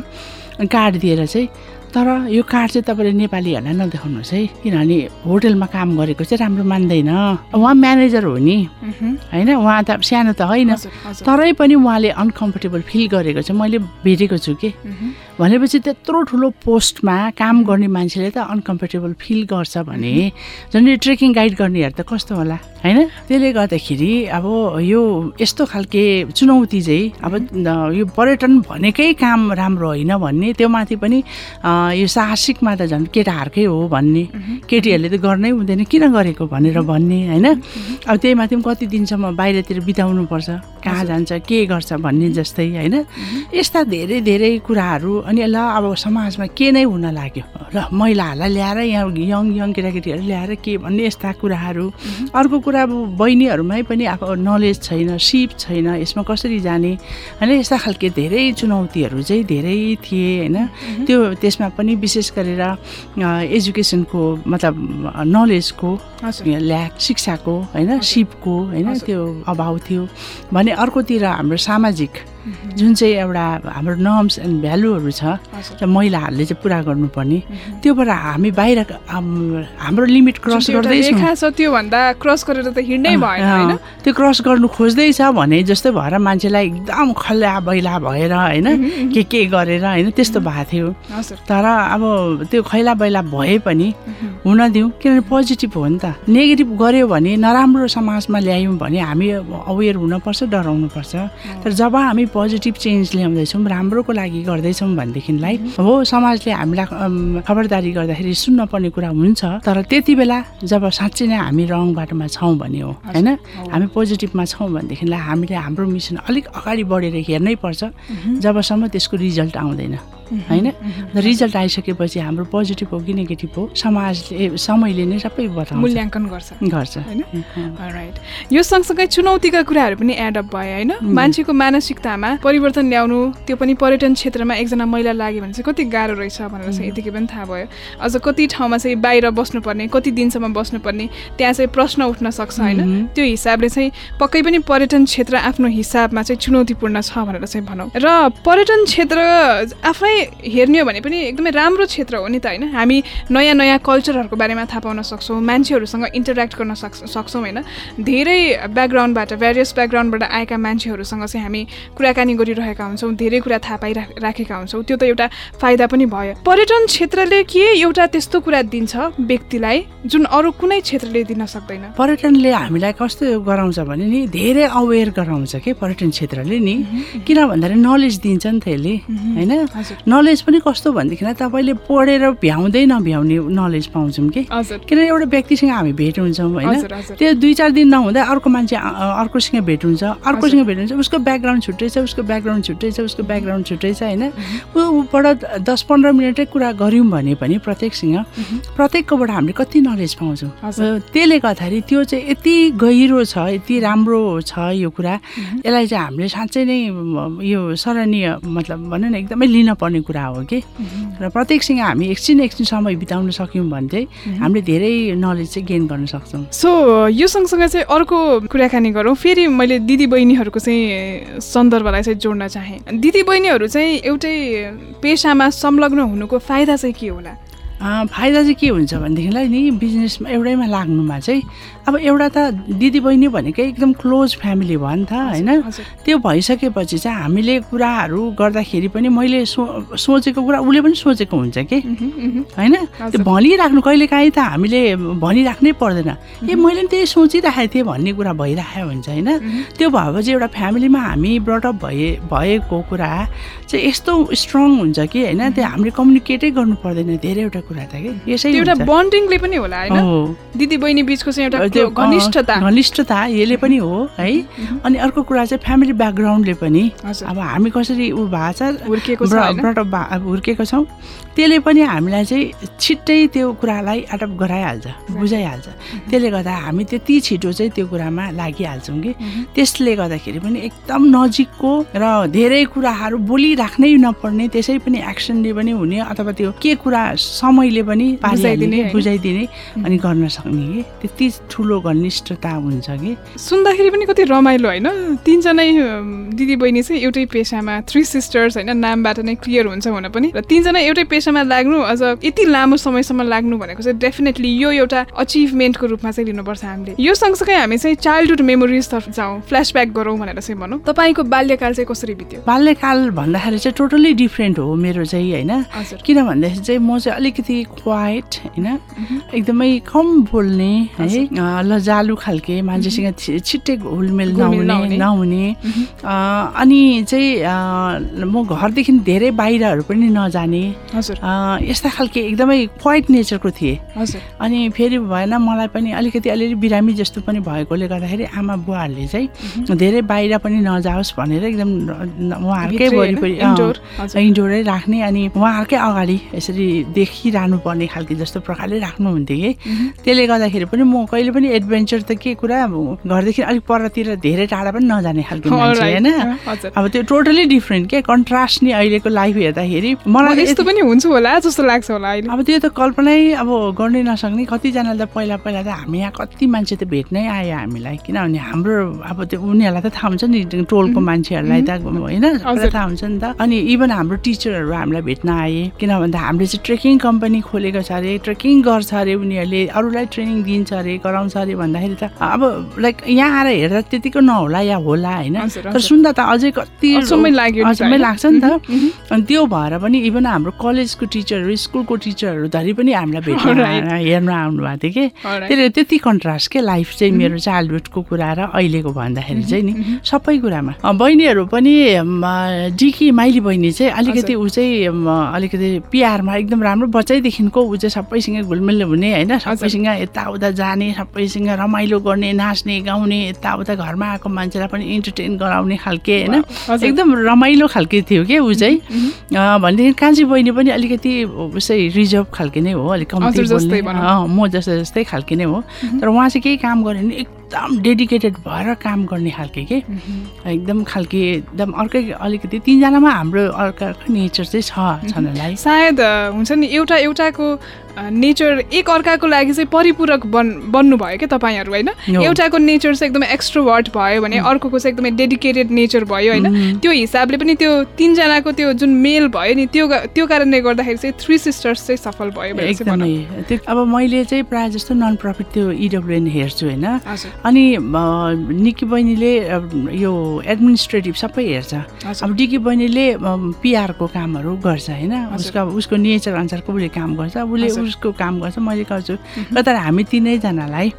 कार्ड दिएर चाहिँ तर यो कार्ड चाहिँ तपाईँले नेपालीहरूलाई नदेखाउनुहोस् है। किनभने होटेलमा काम गरेको चाहिँ राम्रो मान्दैन। उहाँ म्यानेजर हो नि। होइन? उहाँ त सानो त होइन। तरै पनि उहाँले अनकम्फर्टेबल फिल गरेको चाहिँ मैले भेटेको छु कि। भनेपछि त्यत्रो ठुलो पोस्टमा काम गर्ने मान्छेले त अनकम्फर्टेबल फिल गर्छ भने झन् यो ट्रेकिङ गाइड गर्नेहरू त कस्तो होला? होइन? त्यसले गर्दाखेरि अब यो यस्तो खालके चुनौती चाहिँ अब यो पर्यटन भनेकै काम राम्रो होइन भन्ने त्यो माथि पनि यो साहसिकमा त झन् केटाहरूकै हो भन्ने केटीहरूले त गर्नै हुँदैन किन गरेको भनेर भन्ने होइन? अब त्यही माथि पनि कति दिनसम्म बाहिरतिर बिताउनुपर्छ। कहाँ जान्छ के गर्छ भन्ने जस्तै होइन? यस्ता धेरै धेरै कुराहरू अनि ल अब समाजमा के नै हुन लाग्यो? र महिलाहरूलाई ल्याएर यहाँ यङ यङ केटाकेटीहरू ल्याएर के भन्ने यस्ता कुराहरू? अर्को कुरा अब बहिनीहरूमै पनि अब नलेज छैन सिप छैन यसमा कसरी जाने? होइन यस्ता खालके धेरै चुनौतीहरू चाहिँ धेरै थिए होइन? त्यो त्यसमा पनि विशेष गरेर एजुकेसनको मतलब नलेजको ल्याक शिक्षाको होइन सिपको होइन त्यो अभाव थियो। भने अर्कोतिर हाम्रो सामाजिक जुन चाहिँ एउटा हाम्रो नर्म्स एन्ड भ्यालुहरू छ र महिलाहरूले चाहिँ पुरा गर्नुपर्ने। त्योबाट हामी बाहिर हाम्रो लिमिट क्रस गर्दैछौँ। त्योभन्दा क्रस गरेर त हिँड्नै भएन त्यो क्रस गर्नु खोज्दैछ भने जस्तै भएर मान्छेलाई एकदम खल्ला बैला भएर होइन? के के गरेर होइन? त्यस्तो भएको थियो। तर अब त्यो खैला बैला भए पनि हुन दिउँ किनभने पोजिटिभ हो नि त। नेगेटिभ गऱ्यो भने नराम्रो समाजमा ल्यायौँ भने हामी अवेर हुनपर्छ डराउनुपर्छ। तर जब हामी पोजिटिभ चेन्ज ल्याउँदैछौँ राम्रोको लागि गर्दैछौँ भनेदेखिलाई हो समाजले हामीलाई खबरदारी गर्दाखेरि सुन्नपर्ने कुरा हुन्छ तर त्यति बेला जब साँच्चै नै हामी रङ बाटोमा छौँ भने हो होइन? हामी पोजिटिभमा छौँ भनेदेखिलाई हामीले हाम्रो मिसन अलिक अगाडि बढेर हेर्नै पर्छ जबसम्म त्यसको रिजल्ट आउँदैन। होइन? रिजल्ट आइसकेपछि हाम्रो पोजिटिभ हो कि नेगेटिभ हो समाजले समयले नै सबै बताउँछ। मूल्याङ्कन गर्छ। गर्छ। होइन? राइट यो सँगसँगै चुनौतीका कुराहरू पनि एडअप भयो होइन? मान्छेको मानसिकतामा परिवर्तन ल्याउनु त्यो पनि पर्यटन क्षेत्रमा एकजना महिला लाग्यो भने चाहिँ कति गाह्रो रहेछ भनेर चाहिँ यतिकै पनि थाहा भयो। अझ कति ठाउँमा चाहिँ बाहिर बस्नुपर्ने कति दिनसम्म बस्नुपर्ने त्यहाँ चाहिँ प्रश्न उठ्न सक्छ होइन? त्यो हिसाबले चाहिँ पक्कै पनि पर्यटन क्षेत्र आफ्नो हिसाबमा चाहिँ चुनौतीपूर्ण छ भनेर चाहिँ भनौँ। र पर्यटन क्षेत्र आफै हेर्ने हो भने पनि एकदमै राम्रो क्षेत्र हो नि त होइन? हामी नयाँ नयाँ कल्चरहरूको बारेमा थाहा पाउन सक्छौँ मान्छेहरूसँग इन्टरेक्ट गर्न सक् सक्छौँ होइन? धेरै ब्याकग्राउन्डबाट भेरियस ब्याकग्राउन्डबाट आएका मान्छेहरूसँग चाहिँ हामी कुराकानी गरिरहेका हुन्छौँ धेरै कुरा थाहा पाइरा राखेका हुन्छौँ। त्यो त एउटा फाइदा पनि भयो। पर्यटन क्षेत्रले के एउटा त्यस्तो कुरा दिन्छ व्यक्तिलाई जुन अरू कुनै क्षेत्रले दिन सक्दैन? पर्यटनले हामीलाई कस्तो गराउँछ भने नि धेरै अवेर गराउँछ कि पर्यटन क्षेत्रले नि? किन भन्दाखेरि नलेज दिन्छ नि त यसले होइन? नलेज पनि कस्तो भनेदेखिलाई तपाईँले पढेर भ्याउँदै नभ्याउने नलेज पाउँछौँ कि? किनभने एउटा व्यक्तिसँग हामी भेट हुन्छौँ होइन? त्यो दुई चार दिन नहुँदा अर्को मान्छे अर्कोसँग भेट हुन्छ अर्कोसँग भेट हुन्छ उसको ब्याकग्राउन्ड छुट्टै छ उसको ब्याकग्राउन्ड छुट्टै छ उसको ब्याकग्राउन्ड छुट्टै छ होइन? ऊबाट दस पन्ध्र मिनटै कुरा गऱ्यौँ भने पनि प्रत्येकसँग प्रत्येककोबाट हामीले कति नलेज पाउँछौँ? त्यसले गर्दाखेरि त्यो चाहिँ यति गहिरो छ यति राम्रो छ यो कुरा यसलाई चाहिँ हामीले साँच्चै नै यो सराहनीय मतलब भनौँ न एकदमै लिन पर्ने पर्ने कुरा हो कि? र प्रत्येकसँग हामी एकछिन एकछिन समय बिताउन सक्यौँ भने चाहिँ हामीले धेरै नलेज चाहिँ गेन गर्न सक्छौँ। सो यो सँगसँगै चाहिँ अर्को कुराकानी गरौँ। फेरि मैले दिदी बहिनीहरूको चाहिँ सन्दर्भलाई चाहिँ जोड्न चाहेँ। दिदी बहिनीहरू चाहिँ एउटै पेसामा संलग्न हुनुको फाइदा चाहिँ के होला? फाइदा चाहिँ के हुन्छ भनेदेखिलाई नि बिजनेसमा एउटैमा लाग्नुमा चाहिँ अब एउटा त दिदीबहिनी भनेकै एकदम क्लोज फ्यामिली भयो नि त होइन? त्यो भइसकेपछि चाहिँ हामीले कुराहरू गर्दाखेरि पनि मैले सो सोचेको कुरा उसले पनि सोचेको हुन्छ कि? होइन? त्यो भनिराख्नु कहिलेकाहीँ त हामीले भनिराख्नै पर्दैन। ए मैले पनि त्यही सोचिराखेको थिएँ भन्ने कुरा भइरहेको हुन्छ होइन? त्यो भएपछि एउटा फ्यामिलीमा हामी ब्रटअप भए भएको कुरा चाहिँ यस्तो स्ट्रङ हुन्छ कि होइन? त्यो हामीले कम्युनिकेटै गर्नु पर्दैन धेरैवटा कुरा त कि? यसै एउटा बन्डिङले पनि होला होइन? दिदी बहिनी बिचको चाहिँ एउटा घनिष्ठता। घनिष्ठता यसले पनि हो है। अनि अर्को कुरा चाहिँ फ्यामिली ब्याकग्राउन्डले पनि। अब हामी कसरी ऊ भएको छ हुर्केको छौँ। त्यसले पनि हामीलाई चाहिँ छिट्टै त्यो कुरालाई एडप्ट गराइहाल्छ बुझाइहाल्छ। त्यसले गर्दा हामी त्यति छिटो चाहिँ त्यो कुरामा लागिहाल्छौँ कि। त्यसले गर्दाखेरि पनि एकदम नजिकको र धेरै कुराहरू बोलिराख्नै नपर्ने त्यसै पनि एक्सनले पनि हुने अथवा त्यो के कुरा समयले पनि बुझाइदिने बुझाइदिने अनि गर्न सक्ने कि। त्यति ठुलो घनिष्ठता हुन्छ कि? सुन्दाखेरि पनि कति रमाइलो होइन। तिनजनै दिदी बहिनी चाहिँ एउटै पेसामा थ्री सिस्टर्स होइन नामबाट नै क्लियर हुन्छ हुन पनि। र तिनजना एउटै पेसामा लाग्नु अझ यति लामो समयसम्म लाग्नु भनेको चाहिँ डेफिनेटली यो एउटा अचिभमेन्टको रूपमा चाहिँ लिनुपर्छ हामीले। यो सँगसँगै हामी चाहिँ चाइल्डहुड मेमोरिजतर्फ जाउँ फ्ल्यासब्याक गरौँ भनेर चाहिँ भनौँ। तपाईँको बाल्यकाल चाहिँ कसरी बित्यो? बाल्यकाल भन्दाखेरि चाहिँ टोटल्ली डिफ्रेन्ट हो मेरो चाहिँ होइन? किन भन्दाखेरि चाहिँ म चाहिँ अलिकति क्वाइट होइन? एकदमै कम बोल्ने है? लजालु खालके मान्छेसँग छिट्टै घुलमेल नहुने नहुने। अनि चाहिँ म घरदेखि धेरै बाहिरहरू पनि नजाने। यस्ता खालके एकदमै क्वाइट नेचरको थिएँ। अनि फेरि भएन मलाई पनि अलिकति अलिअलि बिरामी जस्तो पनि भएकोले गर्दाखेरि आमा बुवाहरूले चाहिँ धेरै बाहिर पनि नजाओस् भनेर एकदम उहाँहरूकै वरिपरि इन्डोरै। राख्ने अनि उहाँहरूकै अगाडि यसरी देखिरहनु पर्ने खालके जस्तो प्रकारले राख्नुहुन्थ्यो कि। त्यसले गर्दाखेरि पनि म कहिले पनि एडभेन्चर त के कुरा घरदेखि अलिक परतिर धेरै टाढा पनि नजाने खालको [laughs] मान्छे होइन। [laughs] अब त्यो टोटली डिफ्रेन्ट के कन्ट्रास्ट नि अहिलेको लाइफ हेर्दाखेरि। मलाई यस्तो पनि हुन्छ होला जस्तो लाग्छ होला अहिले। अब त्यो त कल्पनै अब गर्नै नसक्ने कतिजनाले त पहिला पहिला त हामी यहाँ कति मान्छे त भेट्नै आयो हामीलाई किनभने हाम्रो अब त्यो उनीहरूलाई त थाहा हुन्छ नि टोलको मान्छेहरूलाई त होइन थाहा हुन्छ नि त। अनि इभन हाम्रो टिचरहरू हामीलाई भेट्न आए किन भन्दा हामीले चाहिँ ट्रेकिङ कम्पनी खोलेको छ अरे ट्रेकिङ गर्छ अरे उनीहरूले अरूलाई ट्रेनिङ दिन्छ अरे गराउँछ अरे भन्दाखेरि त अब लाइक यहाँ आएर हेर्दा त्यतिको नहोला या होला होइन। तर सुन्दा त अझै कति समय लाग्यो समय लाग्छ नि त। अनि त्यो भएर पनि इभन हाम्रो कलेजको टिचरहरू स्कुलको टिचरहरू धरि पनि हामीलाई भेट्न हेर्न आउनु भएको थियो कि। त्यसले त्यति कन्ट्रास्ट के लाइफ चाहिँ मेरो चाइल्डहुडको कुरा र अहिलेको भन्दाखेरि चाहिँ नि सबै कुरामा। बहिनीहरू पनि डिकी माइली बहिनी चाहिँ अलिकति ऊ चाहिँ अलिकति पिआरमा एकदम राम्रो बच्चैदेखिको ऊ चाहिँ सबैसँग घुलमिल हुने होइन सबैसँग यताउता जाने सबैसँग रमाइलो गर्ने नाच्ने गाउने यताउता घरमा आएको मान्छेलाई पनि इन्टरटेन गराउने खालके होइन। एकदम रमाइलो खालके थियो कि ऊ चाहिँ? भनेदेखि कान्छी बहिनी पनि अलिकति उसै रिजर्भ खालके नै हो अलिक कम्ती म जस्तो जस्तै खालके नै हो। तर उहाँ चाहिँ केही काम गऱ्यो भने एकदम डेडिकेटेड भएर काम गर्ने खालके के? एकदम खालके एकदम अर्कै अलिकति तिनजनामा हाम्रो अर्को नेचर चाहिँ छ छनलाई। सायद हुन्छ नि एउटा एउटाको नेचर एक अर्काको लागि चाहिँ परिपूरक बन् बन्नु भयो क्या तपाईँहरू होइन? एउटाको नेचर चाहिँ एकदमै एक्स्ट्रोभर्ट भयो भने अर्कोको चाहिँ एकदमै डेडिकेटेड नेचर भयो होइन? त्यो हिसाबले पनि त्यो तिनजनाको त्यो जुन मेल भयो नि त्यो त्यो कारणले गर्दाखेरि चाहिँ थ्री सिस्टर्स चाहिँ सफल भयो एकदमै। त्यो अब मैले चाहिँ प्रायः जस्तो नन प्रफिट त्यो इडब्लुएन हेर्छु होइन? अनि निकी बहिनीले यो एडमिनिस्ट्रेटिभ सबै हेर्छ। अब डिकी बहिनीले पिआरको कामहरू गर्छ होइन? उसको उसको नेचर अनुसारको उसले काम गर्छ? उसले उसको काम गर्छ मैले गर्छु। र तर हामी तिनैजनालाई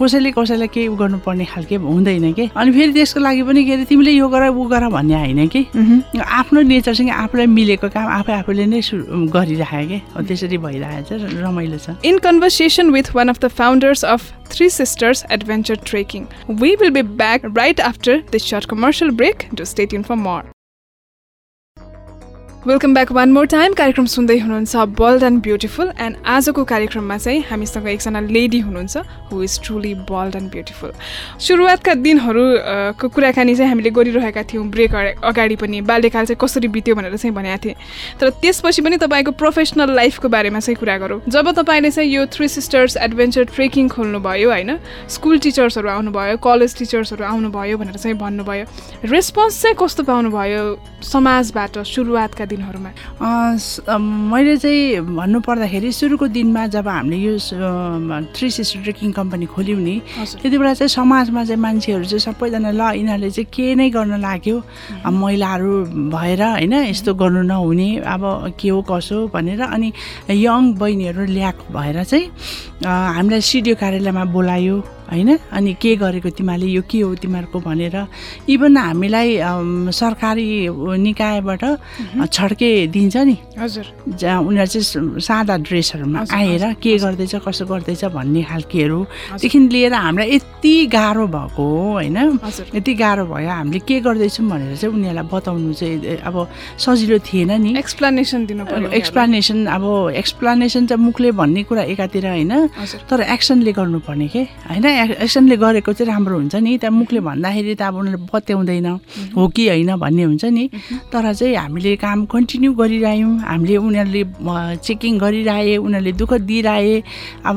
कसैले कसैलाई केही गर्नुपर्ने खालके हुँदैन कि? अनि फेरि त्यसको लागि पनि के अरे तिमीले यो गर ऊ गर भन्ने होइन कि? आफ्नो नेचरसँग आफूलाई मिलेको काम आफै आफूले नै गरिरहेको कि? त्यसरी भइरहेको छ रमाइलो छ। In conversation with one of the founders of Three Sisters Adventure Trekking. We will be back right after this short commercial break. To stay tuned for more. Welcome back one more time कार्यक्रम सुन्दै हुनुहुन्छ bold and beautiful and आजको कार्यक्रममा चाहिँ हामीसँग एकजना lady हुनुहुन्छ who is truly bold and beautiful सुरुवातका दिनहरूको कुराकानी चाहिँ हामीले गरिरहेका थियौँ। ब्रेक अगाडि पनि बाल्यकाल चाहिँ कसरी बित्यो भनेर चाहिँ भनेको थिएँ। तर त्यसपछि पनि तपाईँको प्रोफेसनल लाइफको बारेमा चाहिँ कुरा गरौँ। जब तपाईँले चाहिँ यो थ्री सिस्टर्स एडभेन्चर ट्रेकिङ खोल्नुभयो होइन स्कुल टिचर्सहरू आउनुभयो कलेज टिचर्सहरू आउनुभयो भनेर चाहिँ भन्नुभयो। रेस्पोन्स चाहिँ कस्तो पाउनुभयो समाजबाट सुरुवातका दिनहरूमा? मैले चाहिँ भन्नु पर्दाखेरि सुरुको दिनमा जब हामीले यो थ्री सिस्टर ट्रेकिङ कम्पनी खोल्यौँ नि त्यति बेला चाहिँ समाजमा चाहिँ मान्छेहरू चाहिँ सबैजना ल यिनीहरूले चाहिँ के नै गर्न लाग्यो महिलाहरू भएर होइन यस्तो गर्नु नहुने अब के हो कसो भनेर अनि यङ बहिनीहरू ल्याएको भएर चाहिँ हामीलाई सिडिओ कार्यालयमा बोलायो। होइन? अनि के गरेको तिमीहरूले? यो के हो तिमीहरूको भनेर इभन हामीलाई सरकारी निकायबाट छड्के दिन्छ नि। हजुर। जहाँ उनीहरू चाहिँ सादा ड्रेसहरूमा आएर के गर्दैछ कसो गर्दैछ भन्ने खालकेहरूदेखि लिएर हामीलाई यति गाह्रो भएको हो होइन? यति गाह्रो भयो हामीले के गर्दैछौँ भनेर चाहिँ उनीहरूलाई बताउनु चाहिँ अब सजिलो थिएन नि। एक्सप्लेनेसन दिनु पर्यो एक्सप्लेनेसन अब एक्सप्लेनेसन चाहिँ मुखले भन्ने कुरा एकातिर होइन तर एक्सनले गर्नुपर्ने के? होइन? एक्सनले गरेको चाहिँ राम्रो हुन्छ नि। त्यहाँ मुखले भन्दाखेरि त अब उनीहरूले बत्याउँदैन हो कि होइन भन्ने हुन्छ नि। तर चाहिँ हामीले काम कन्टिन्यू गरिरह्यौँ। हामीले उनीहरूले चेकिङ गरिरहे उनीहरूले दुःख दिइरहे। अब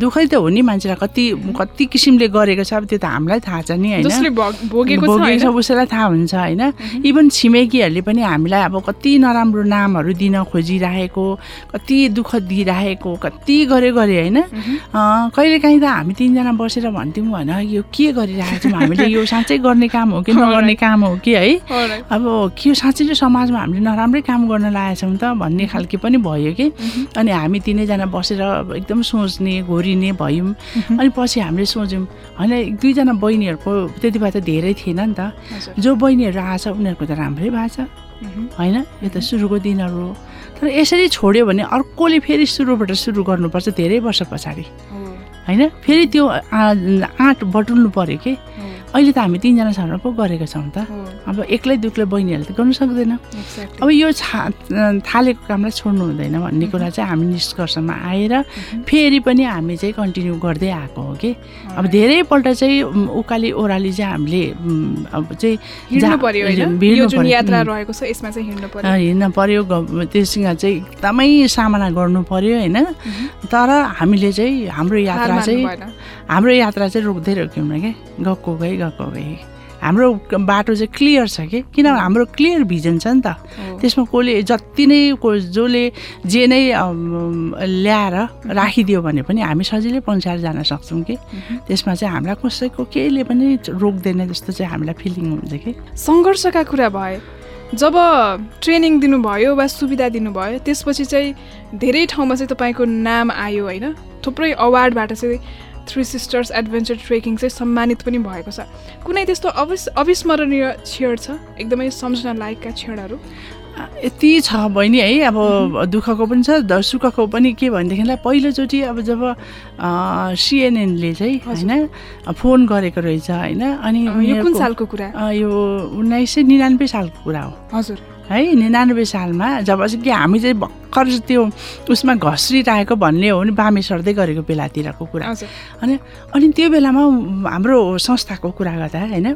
दुःखै त हो नि मान्छेलाई। कति कति किसिमले गरेको छ। अब त्यो त हामीलाई थाहा छ नि होइन? भोगेको छ उसैलाई थाहा हुन्छ होइन? इभन छिमेकीहरूले पनि हामीलाई अब कति नराम्रो नामहरू दिन खोजिरहेको कति दुःख दिइरहेको कति गरे गरे होइन? कहिलेकाहीँ त हामी तिनजना बसेर भन्थ्यौँ होइन यो के गरिरहेको छौँ हामीले? यो साँच्चै गर्ने काम हो कि [laughs] नगर्ने काम हो कि है? अब के साँच्चै नै समाजमा हामीले नराम्रै काम गर्न लागेछौँ त भन्ने खालके पनि भयो कि। अनि हामी तिनैजना बसेर एकदम सोच्ने घोरिने भयौँ। अनि पछि हामीले सोच्यौँ होइन दुईजना बहिनीहरूको त्यति बेला त धेरै थिएन नि त। जो बहिनीहरू आएछ उनीहरूको त राम्रै भएको छ। होइन यो त सुरुको दिनहरू हो। तर यसरी छोड्यो भने अर्कोले फेरि सुरुबाट सुरु गर्नुपर्छ धेरै वर्ष पछाडि। होइन? फेरि त्यो आँट बटुल्नु पऱ्यो कि? अहिले त हामी तिनजना छाना पो गरेका छौँ त। अब एक्लै दुक्लै बहिनीहरूले त गर्नु सक्दैन। अब यो छा थालेको कामलाई छोड्नु हुँदैन भन्ने कुरा चाहिँ हामी निष्कर्षमा आएर फेरि पनि हामी चाहिँ कन्टिन्यू गर्दै आएको हो कि? अब धेरैपल्ट चाहिँ उकाली ओह्राली चाहिँ हामीले अब चाहिँ हिँड्न पर्यो त्योसँग चाहिँ एकदमै सामना गर्नु पर्यो होइन? तर हामीले चाहिँ हाम्रो यात्रा चाहिँ हाम्रो यात्रा चाहिँ रोक्दै रोक्यौँ क्या गएको गए गएको गए हाम्रो बाटो चाहिँ क्लियर छ कि? किनभने हाम्रो क्लियर भिजन छ नि त। त्यसमा कसले जति नै को जसले जे नै ल्याएर राखिदियो भने पनि हामी सजिलै पन्साएर जान सक्छौँ कि? त्यसमा चाहिँ हामीलाई कसैको केहीले पनि रोक्दैन जस्तो चाहिँ हामीलाई फिलिङ हुन्छ कि? सङ्घर्षका कुरा भए जब ट्रेनिङ दिनुभयो वा सुविधा दिनुभयो त्यसपछि चाहिँ धेरै ठाउँमा चाहिँ तपाईँको नाम आयो होइन? थुप्रै अवार्डबाट चाहिँ थ्री सिस्टर्स एडभेन्चर ट्रेकिङ चाहिँ सम्मानित पनि भएको छ। कुनै त्यस्तो अविस् अविस्मरणीय क्षण छ? एकदमै सम्झना लायकका क्षणहरू यति छ बहिनी है अब दुःखको पनि छ सुखको पनि के भनेदेखिलाई पहिलोचोटि अब जब सिएनएनले चाहिँ होइन फोन गरेको रहेछ होइन अनि कुन सालको कुरा? यो उन्नाइस सय निनानब्बे सालको कुरा हो। हजुर। है निनानब्बे सालमा जब कि हामी चाहिँ भर्खर त्यो उसमा घस्रिरहेको भन्ने हो नि बामे सर्दै गरेको बेलातिरको कुरा। अनि अनि त्यो बेलामा हाम्रो संस्थाको कुरा गर्दा होइन?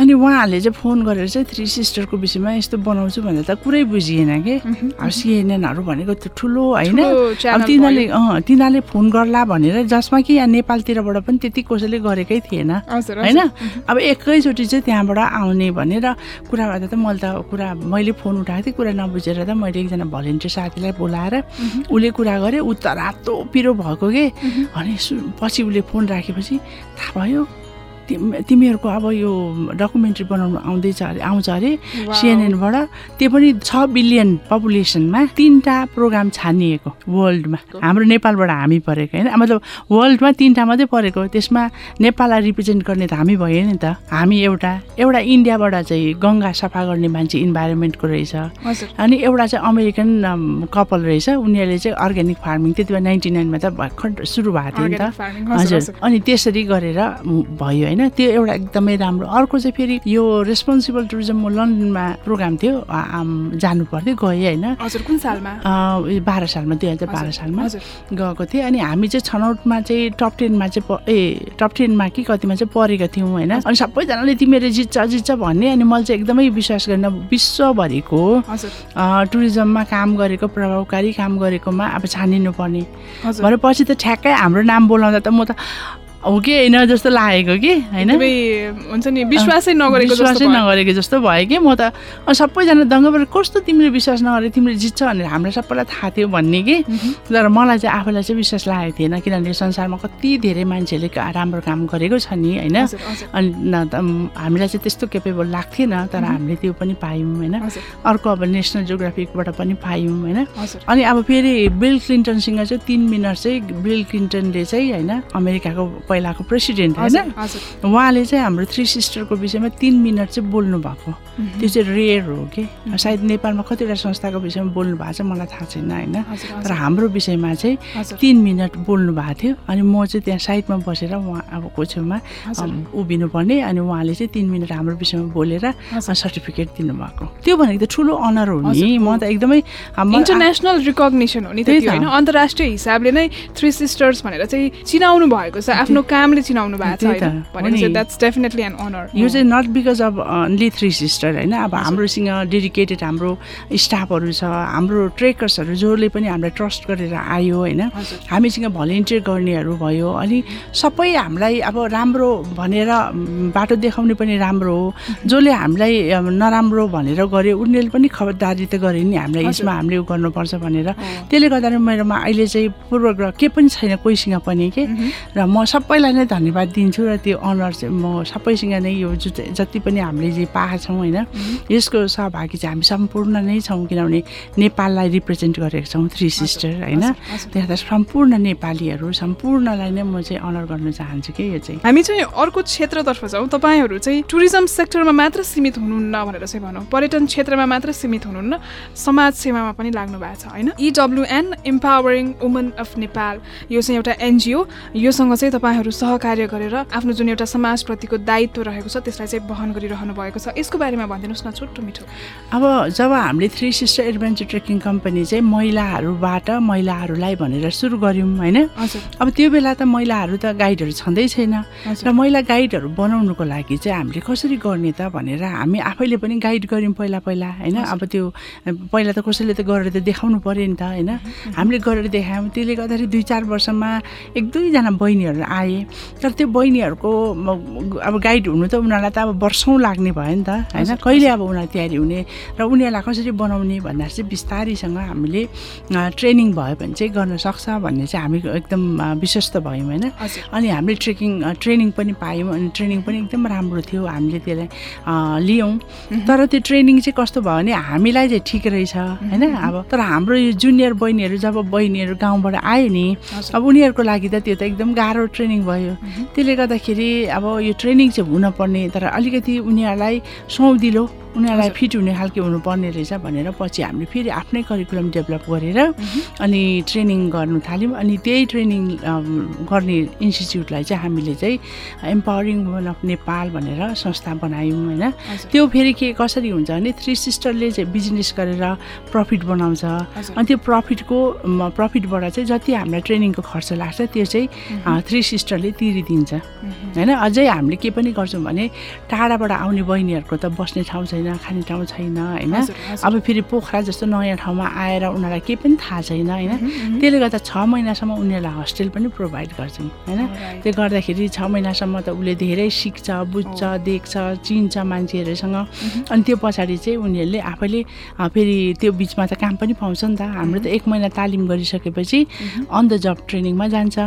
अनि उहाँहरूले चाहिँ फोन गरेर चाहिँ थ्री सिस्टरको विषयमा यस्तो बनाउँछु भनेर त कुरै बुझिएन कि? अब सिएनएनहरू भनेको त्यो ठुलो होइन? अब तिनीहरूले अँ तिनीहरूले फोन गर्ला भनेर जसमा कि यहाँ नेपालतिरबाट पनि त्यति कसैले गरेकै थिएन होइन? अब एकैचोटि चाहिँ त्यहाँबाट आउने भनेर कुरा गर्दा त मैले त कुरा मैले फोन उठाएको थिएँ कुरा नबुझेर त मैले एकजना भलिन्टियर साथीलाई बोलाएर उसले कुरा गरेँ ऊ त रातो पिरो भएको के? अनि पछि उसले फोन राखेपछि थाहा भयो तिमीहरूको अब यो डकुमेन्ट्री बनाउनु आउँदैछ अरे आउँछ अरे सिएनएनबाट त्यो पनि छ बिलियन पपुलेसनमा तिनवटा प्रोग्राम छानिएको वर्ल्डमा। हाम्रो नेपालबाट हामी परेको होइन। मतलब वर्ल्डमा तिनवटा मात्रै परेको। त्यसमा नेपाललाई रिप्रेजेन्ट गर्ने त हामी भयो नि त। हामी एउटा एउटा इन्डियाबाट चाहिँ गङ्गा सफा गर्ने मान्छे इन्भाइरोमेन्टको रहेछ। अनि एउटा चाहिँ अमेरिकन कपाल रहेछ। उनीहरूले चाहिँ अर्ग्यानिक फार्मिङ त्यति बेला नाइन्टी नाइनमा त भर्खर सुरु भएको थियो नि त। हजुर अनि त्यसरी गरेर भयो होइन? त्यो एउटा एकदमै राम्रो। अर्को चाहिँ फेरि यो रेस्पोन्सिबल टुरिज्म म लन्डनमा प्रोग्राम थियो जानु पर्थ्यो गएँ होइन। कुन सालमा? बाह्र सालमा दुई हजार बाह्र सालमा गएको थिएँ। अनि हामी चाहिँ छनौटमा चाहिँ टप टेनमा चाहिँ ए टप टेनमा कि कतिमा चाहिँ परेको थियौँ होइन। अनि सबैजनाले तिमीहरू जित्छ जित्छ भन्ने अनि मैले चाहिँ एकदमै विश्वास गर्न। विश्वभरिको टुरिज्ममा काम गरेको प्रभावकारी काम गरेकोमा अब छानिनु पर्ने भनेपछि त ठ्याक्कै हाम्रो नाम बोलाउँदा त म त हो कि? होइन जस्तो लागेको कि? होइन? हुन्छ नि विश्वासै नगरेको विश्वासै नगरेको जस्तो भयो कि? म त सबैजना दङ्ग कस्तो तिमीले विश्वास नगरे तिमीले जित्छ भनेर हामीलाई सबैलाई थाहा थियो भन्ने कि? तर मलाई चाहिँ आफूलाई चाहिँ विश्वास लागेको थिएन किनभने संसारमा कति धेरै मान्छेहरूले राम्रो काम गरेको छ नि होइन? अनि हामीलाई चाहिँ त्यस्तो केपेबल लाग्थेन तर हामीले त्यो पनि पायौँ होइन? अर्को अब नेसनल जियोग्राफिकबाट पनि पायौँ होइन? अनि अब फेरि बिल क्लिन्टनसँग चाहिँ तिन मिनट चाहिँ बिल क्लिन्टनले चाहिँ होइन अमेरिकाको पहिलाको प्रेसिडेन्ट होइन? उहाँले चाहिँ हाम्रो थ्री सिस्टरको विषयमा तिन मिनट चाहिँ बोल्नु भएको त्यो चाहिँ रेयर हो कि? सायद नेपालमा कतिवटा संस्थाको विषयमा बोल्नु भएको छ मलाई थाहा छैन होइन। तर हाम्रो विषयमा चाहिँ तिन मिनट बोल्नु भएको थियो अनि म चाहिँ त्यहाँ साइडमा बसेर उहाँ अब छेउमा उभिनु पर्ने अनि उहाँले चाहिँ तिन मिनट हाम्रो विषयमा बोलेर सर्टिफिकेट दिनुभएको। त्यो भनेको त ठुलो अनर हो नि। म त एकदमै इन्टरनेसनल रिकग्नेसन हो नि त्यही होइन। अन्तर्राष्ट्रिय हिसाबले नै थ्री सिस्टर्स भनेर चाहिँ चिनाउनु भएको छ आफ्नो कामले चिनाउनु भएको छ। यो चाहिँ not because of only three sister होइन। अब हाम्रोसँग डेडिकेटेड हाम्रो स्टाफहरू छ हाम्रो ट्रेकर्सहरू जसले पनि हामीलाई ट्रस्ट गरेर आयो होइन। हामीसँग भलिन्टियर गर्नेहरू भयो अनि सबै हामीलाई अब राम्रो भनेर बाटो देखाउने पनि राम्रो हो। [laughs] जसले हामीलाई नराम्रो भनेर गर्यो उनीहरूले पनि खबरदारी त गरे नि हामीलाई यसमा हामीले उ गर्नुपर्छ भनेर। त्यसले गर्दा मेरोमा अहिले चाहिँ पूर्वग्रह के पनि छैन कोहीसँग पनि के? र म सबैलाई नै धन्यवाद दिन्छु र त्यो अनर चाहिँ म सबैसँग नै यो जति पनि हामीले जे पाएको छौँ होइन यसको सहभागी चाहिँ हामी सम्पूर्ण नै छौँ किनभने नेपाललाई रिप्रेजेन्ट गरेको छौँ थ्री सिस्टर होइन। त्यहाँ सम्पूर्ण नेपालीहरू सम्पूर्णलाई नै म चाहिँ अनर गर्न चाहन्छु कि यो चाहिँ? हामी चाहिँ अर्को क्षेत्रतर्फ जाउँ। तपाईँहरू चाहिँ टुरिज्म सेक्टरमा मात्र सीमित हुनुहुन्न भनेर चाहिँ भनौँ। पर्यटन क्षेत्रमा मात्र सीमित हुनुहुन्न। समाज सेवामा पनि लाग्नु भएको छ होइन? EWN empowering women of Nepal यो चाहिँ एउटा एनजिओ योसँग चाहिँ तपाईँहरू सहकार्य गरेर आफ्नो जुन एउटा समाजप्रतिको दायित्व रहेको छ त्यसलाई चाहिँ वहन गरिरहनु भएको छ। यसको बारेमा भनिदिनुहोस् न छोटो मिठो। अब जब हामीले three sister adventure trekking company चाहिँ महिलाहरूबाट महिलाहरूलाई भनेर सुरु गऱ्यौँ होइन? अब त्यो बेला त महिलाहरू त गाइडहरू छँदै छैन। र महिला गाइडहरू बनाउनुको लागि चाहिँ हामीले कसरी गर्ने त भनेर हामी आफैले पनि गाइड गऱ्यौँ पहिला पहिला होइन? अब त्यो पहिला त कसैले त गरेर त देखाउनु पऱ्यो नि त होइन? हामीले गरेर देखायौँ त्यसले गर्दाखेरि दुई चार वर्षमा एक दुईजना बहिनीहरू आए। तर त्यो बहिनीहरूको अब गाइड हुनु त उनीहरूलाई त अब वर्षौँ लाग्ने भयो नि त होइन? कहिले अब उनीहरू तयारी हुने र उनीहरूलाई कसरी बनाउने भन्दा चाहिँ बिस्तारैसँग हामीले ट्रेनिङ भयो भने चाहिँ गर्न सक्छ भन्ने चाहिँ हामी एकदम विश्वस्त भयौँ होइन? अनि हामीले ट्रेकिङ ट्रेनिङ पनि पायौँ अनि ट्रेनिङ पनि एकदम राम्रो थियो हामीले त्यसलाई लियौँ। तर त्यो ट्रेनिङ चाहिँ कस्तो भयो भने हामीलाई चाहिँ ठिक रहेछ होइन? अब तर हाम्रो यो जुनियर बहिनीहरू जब बहिनीहरू गाउँबाट आयो नि अब उनीहरूको लागि त त्यो त एकदम गाह्रो ट्रेनिङ भयो। त्यसले गर्दाखेरि अब यो ट्रेनिङ चाहिँ हुनपर्ने तर अलिकति उनीहरूलाई सौदिलो उनीहरूलाई फिट हुने खालको हुनुपर्ने रहेछ भनेर पछि हामीले फेरि आफ्नै करिकुलम डेभलप गरेर अनि ट्रेनिङ गर्नु थाल्यौँ। अनि त्यही ट्रेनिङ गर्ने इन्स्टिच्युटलाई चाहिँ हामीले चाहिँ एम्पावरिङ वुमन अफ नेपाल भनेर संस्था बनायौँ होइन। त्यो फेरि के कसरी हुन्छ भने थ्री सिस्टरले चाहिँ बिजनेस गरेर प्रफिट बनाउँछ। अनि त्यो प्रफिटको प्रफिटबाट चाहिँ जति हामीलाई ट्रेनिङको खर्च लाग्छ त्यो चाहिँ थ्री सिस्टरले तिरिदिन्छ। होइन अझै हामीले के पनि गर्छौँ भने टाढाबाट आउने बहिनीहरूको त बस्ने ठाउँ छैन। छैन खाने ठाउँ छैन होइन अब फेरि पोखरा जस्तो नयाँ ठाउँमा आएर उनीहरूलाई केही पनि थाहा छैन होइन त्यसले गर्दा छ महिनासम्म उनीहरूलाई हस्टेल पनि प्रोभाइड गर्छौँ होइन त्यो गर्दाखेरि छ महिनासम्म त उसले धेरै सिक्छ बुझ्छ देख्छ चिन्छ मान्छेहरूसँग अनि त्यो पछाडि चाहिँ उनीहरूले आफैले फेरि त्यो बिचमा त काम पनि पाउँछ नि त हाम्रो त एक महिना तालिम गरिसकेपछि अन द जब ट्रेनिङमा जान्छ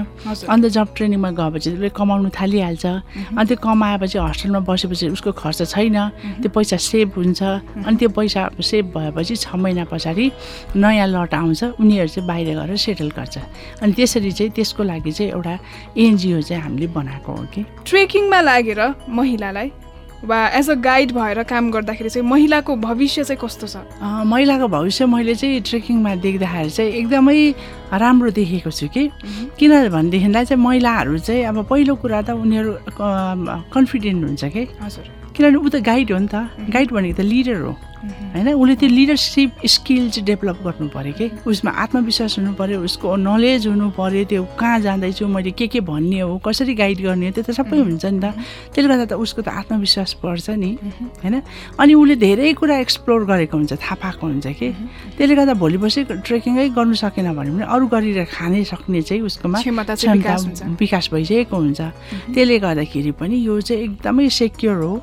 अन द जब ट्रेनिङमा गएपछि उसले कमाउनु थालिहाल्छ अनि त्यो कमाएपछि हस्टेलमा बसेपछि उसको खर्च छैन त्यो पैसा सेभ सेभ हुन्छ। अनि त्यो पैसा सेभ भएपछि छ महिना पछाडि नयाँ लट आउँछ उनीहरू चाहिँ बाहिर गएर सेटल गर्छ। अनि त्यसरी चाहिँ त्यसको लागि चाहिँ एउटा एनजिओ चाहिँ हामीले बनाएको हो कि। ट्रेकिङमा लागेर महिलालाई वा एज अ गाइड भएर काम गर्दाखेरि चाहिँ महिलाको भविष्य चाहिँ कस्तो छ? महिलाको भविष्य मैले चाहिँ ट्रेकिङमा देख्दाखेरि चाहिँ एकदमै राम्रो देखेको छु कि। किनभनेदेखिलाई चाहिँ महिलाहरू चाहिँ अब पहिलो कुरा त उनीहरू कन्फिडेन्ट हुन्छ कि। हजुर। किनभने ऊ त गाइड हो नि त। गाइड भनेको त लिडर हो। होइन? उसले त्यो लिडरसिप स्किल चाहिँ डेभलप गर्नु पऱ्यो कि? उसमा आत्मविश्वास हुनु पऱ्यो उसको नलेज हुनु पऱ्यो त्यो कहाँ जाँदैछु मैले के के भन्ने हो कसरी गाइड गर्ने हो त्यो त सबै हुन्छ नि त। त्यसले गर्दा त उसको त आत्मविश्वास बढ्छ नि होइन? अनि उसले धेरै कुरा एक्सप्लोर गरेको हुन्छ थाहा पाएको हुन्छ कि? त्यसले गर्दा भोलि पर्सि ट्रेकिङै गर्नु सकेन भने पनि अरू गरेर खानै सक्ने चाहिँ उसकोमा विकास भइसकेको हुन्छ। त्यसले गर्दाखेरि पनि यो चाहिँ एकदमै सेक्योर हो।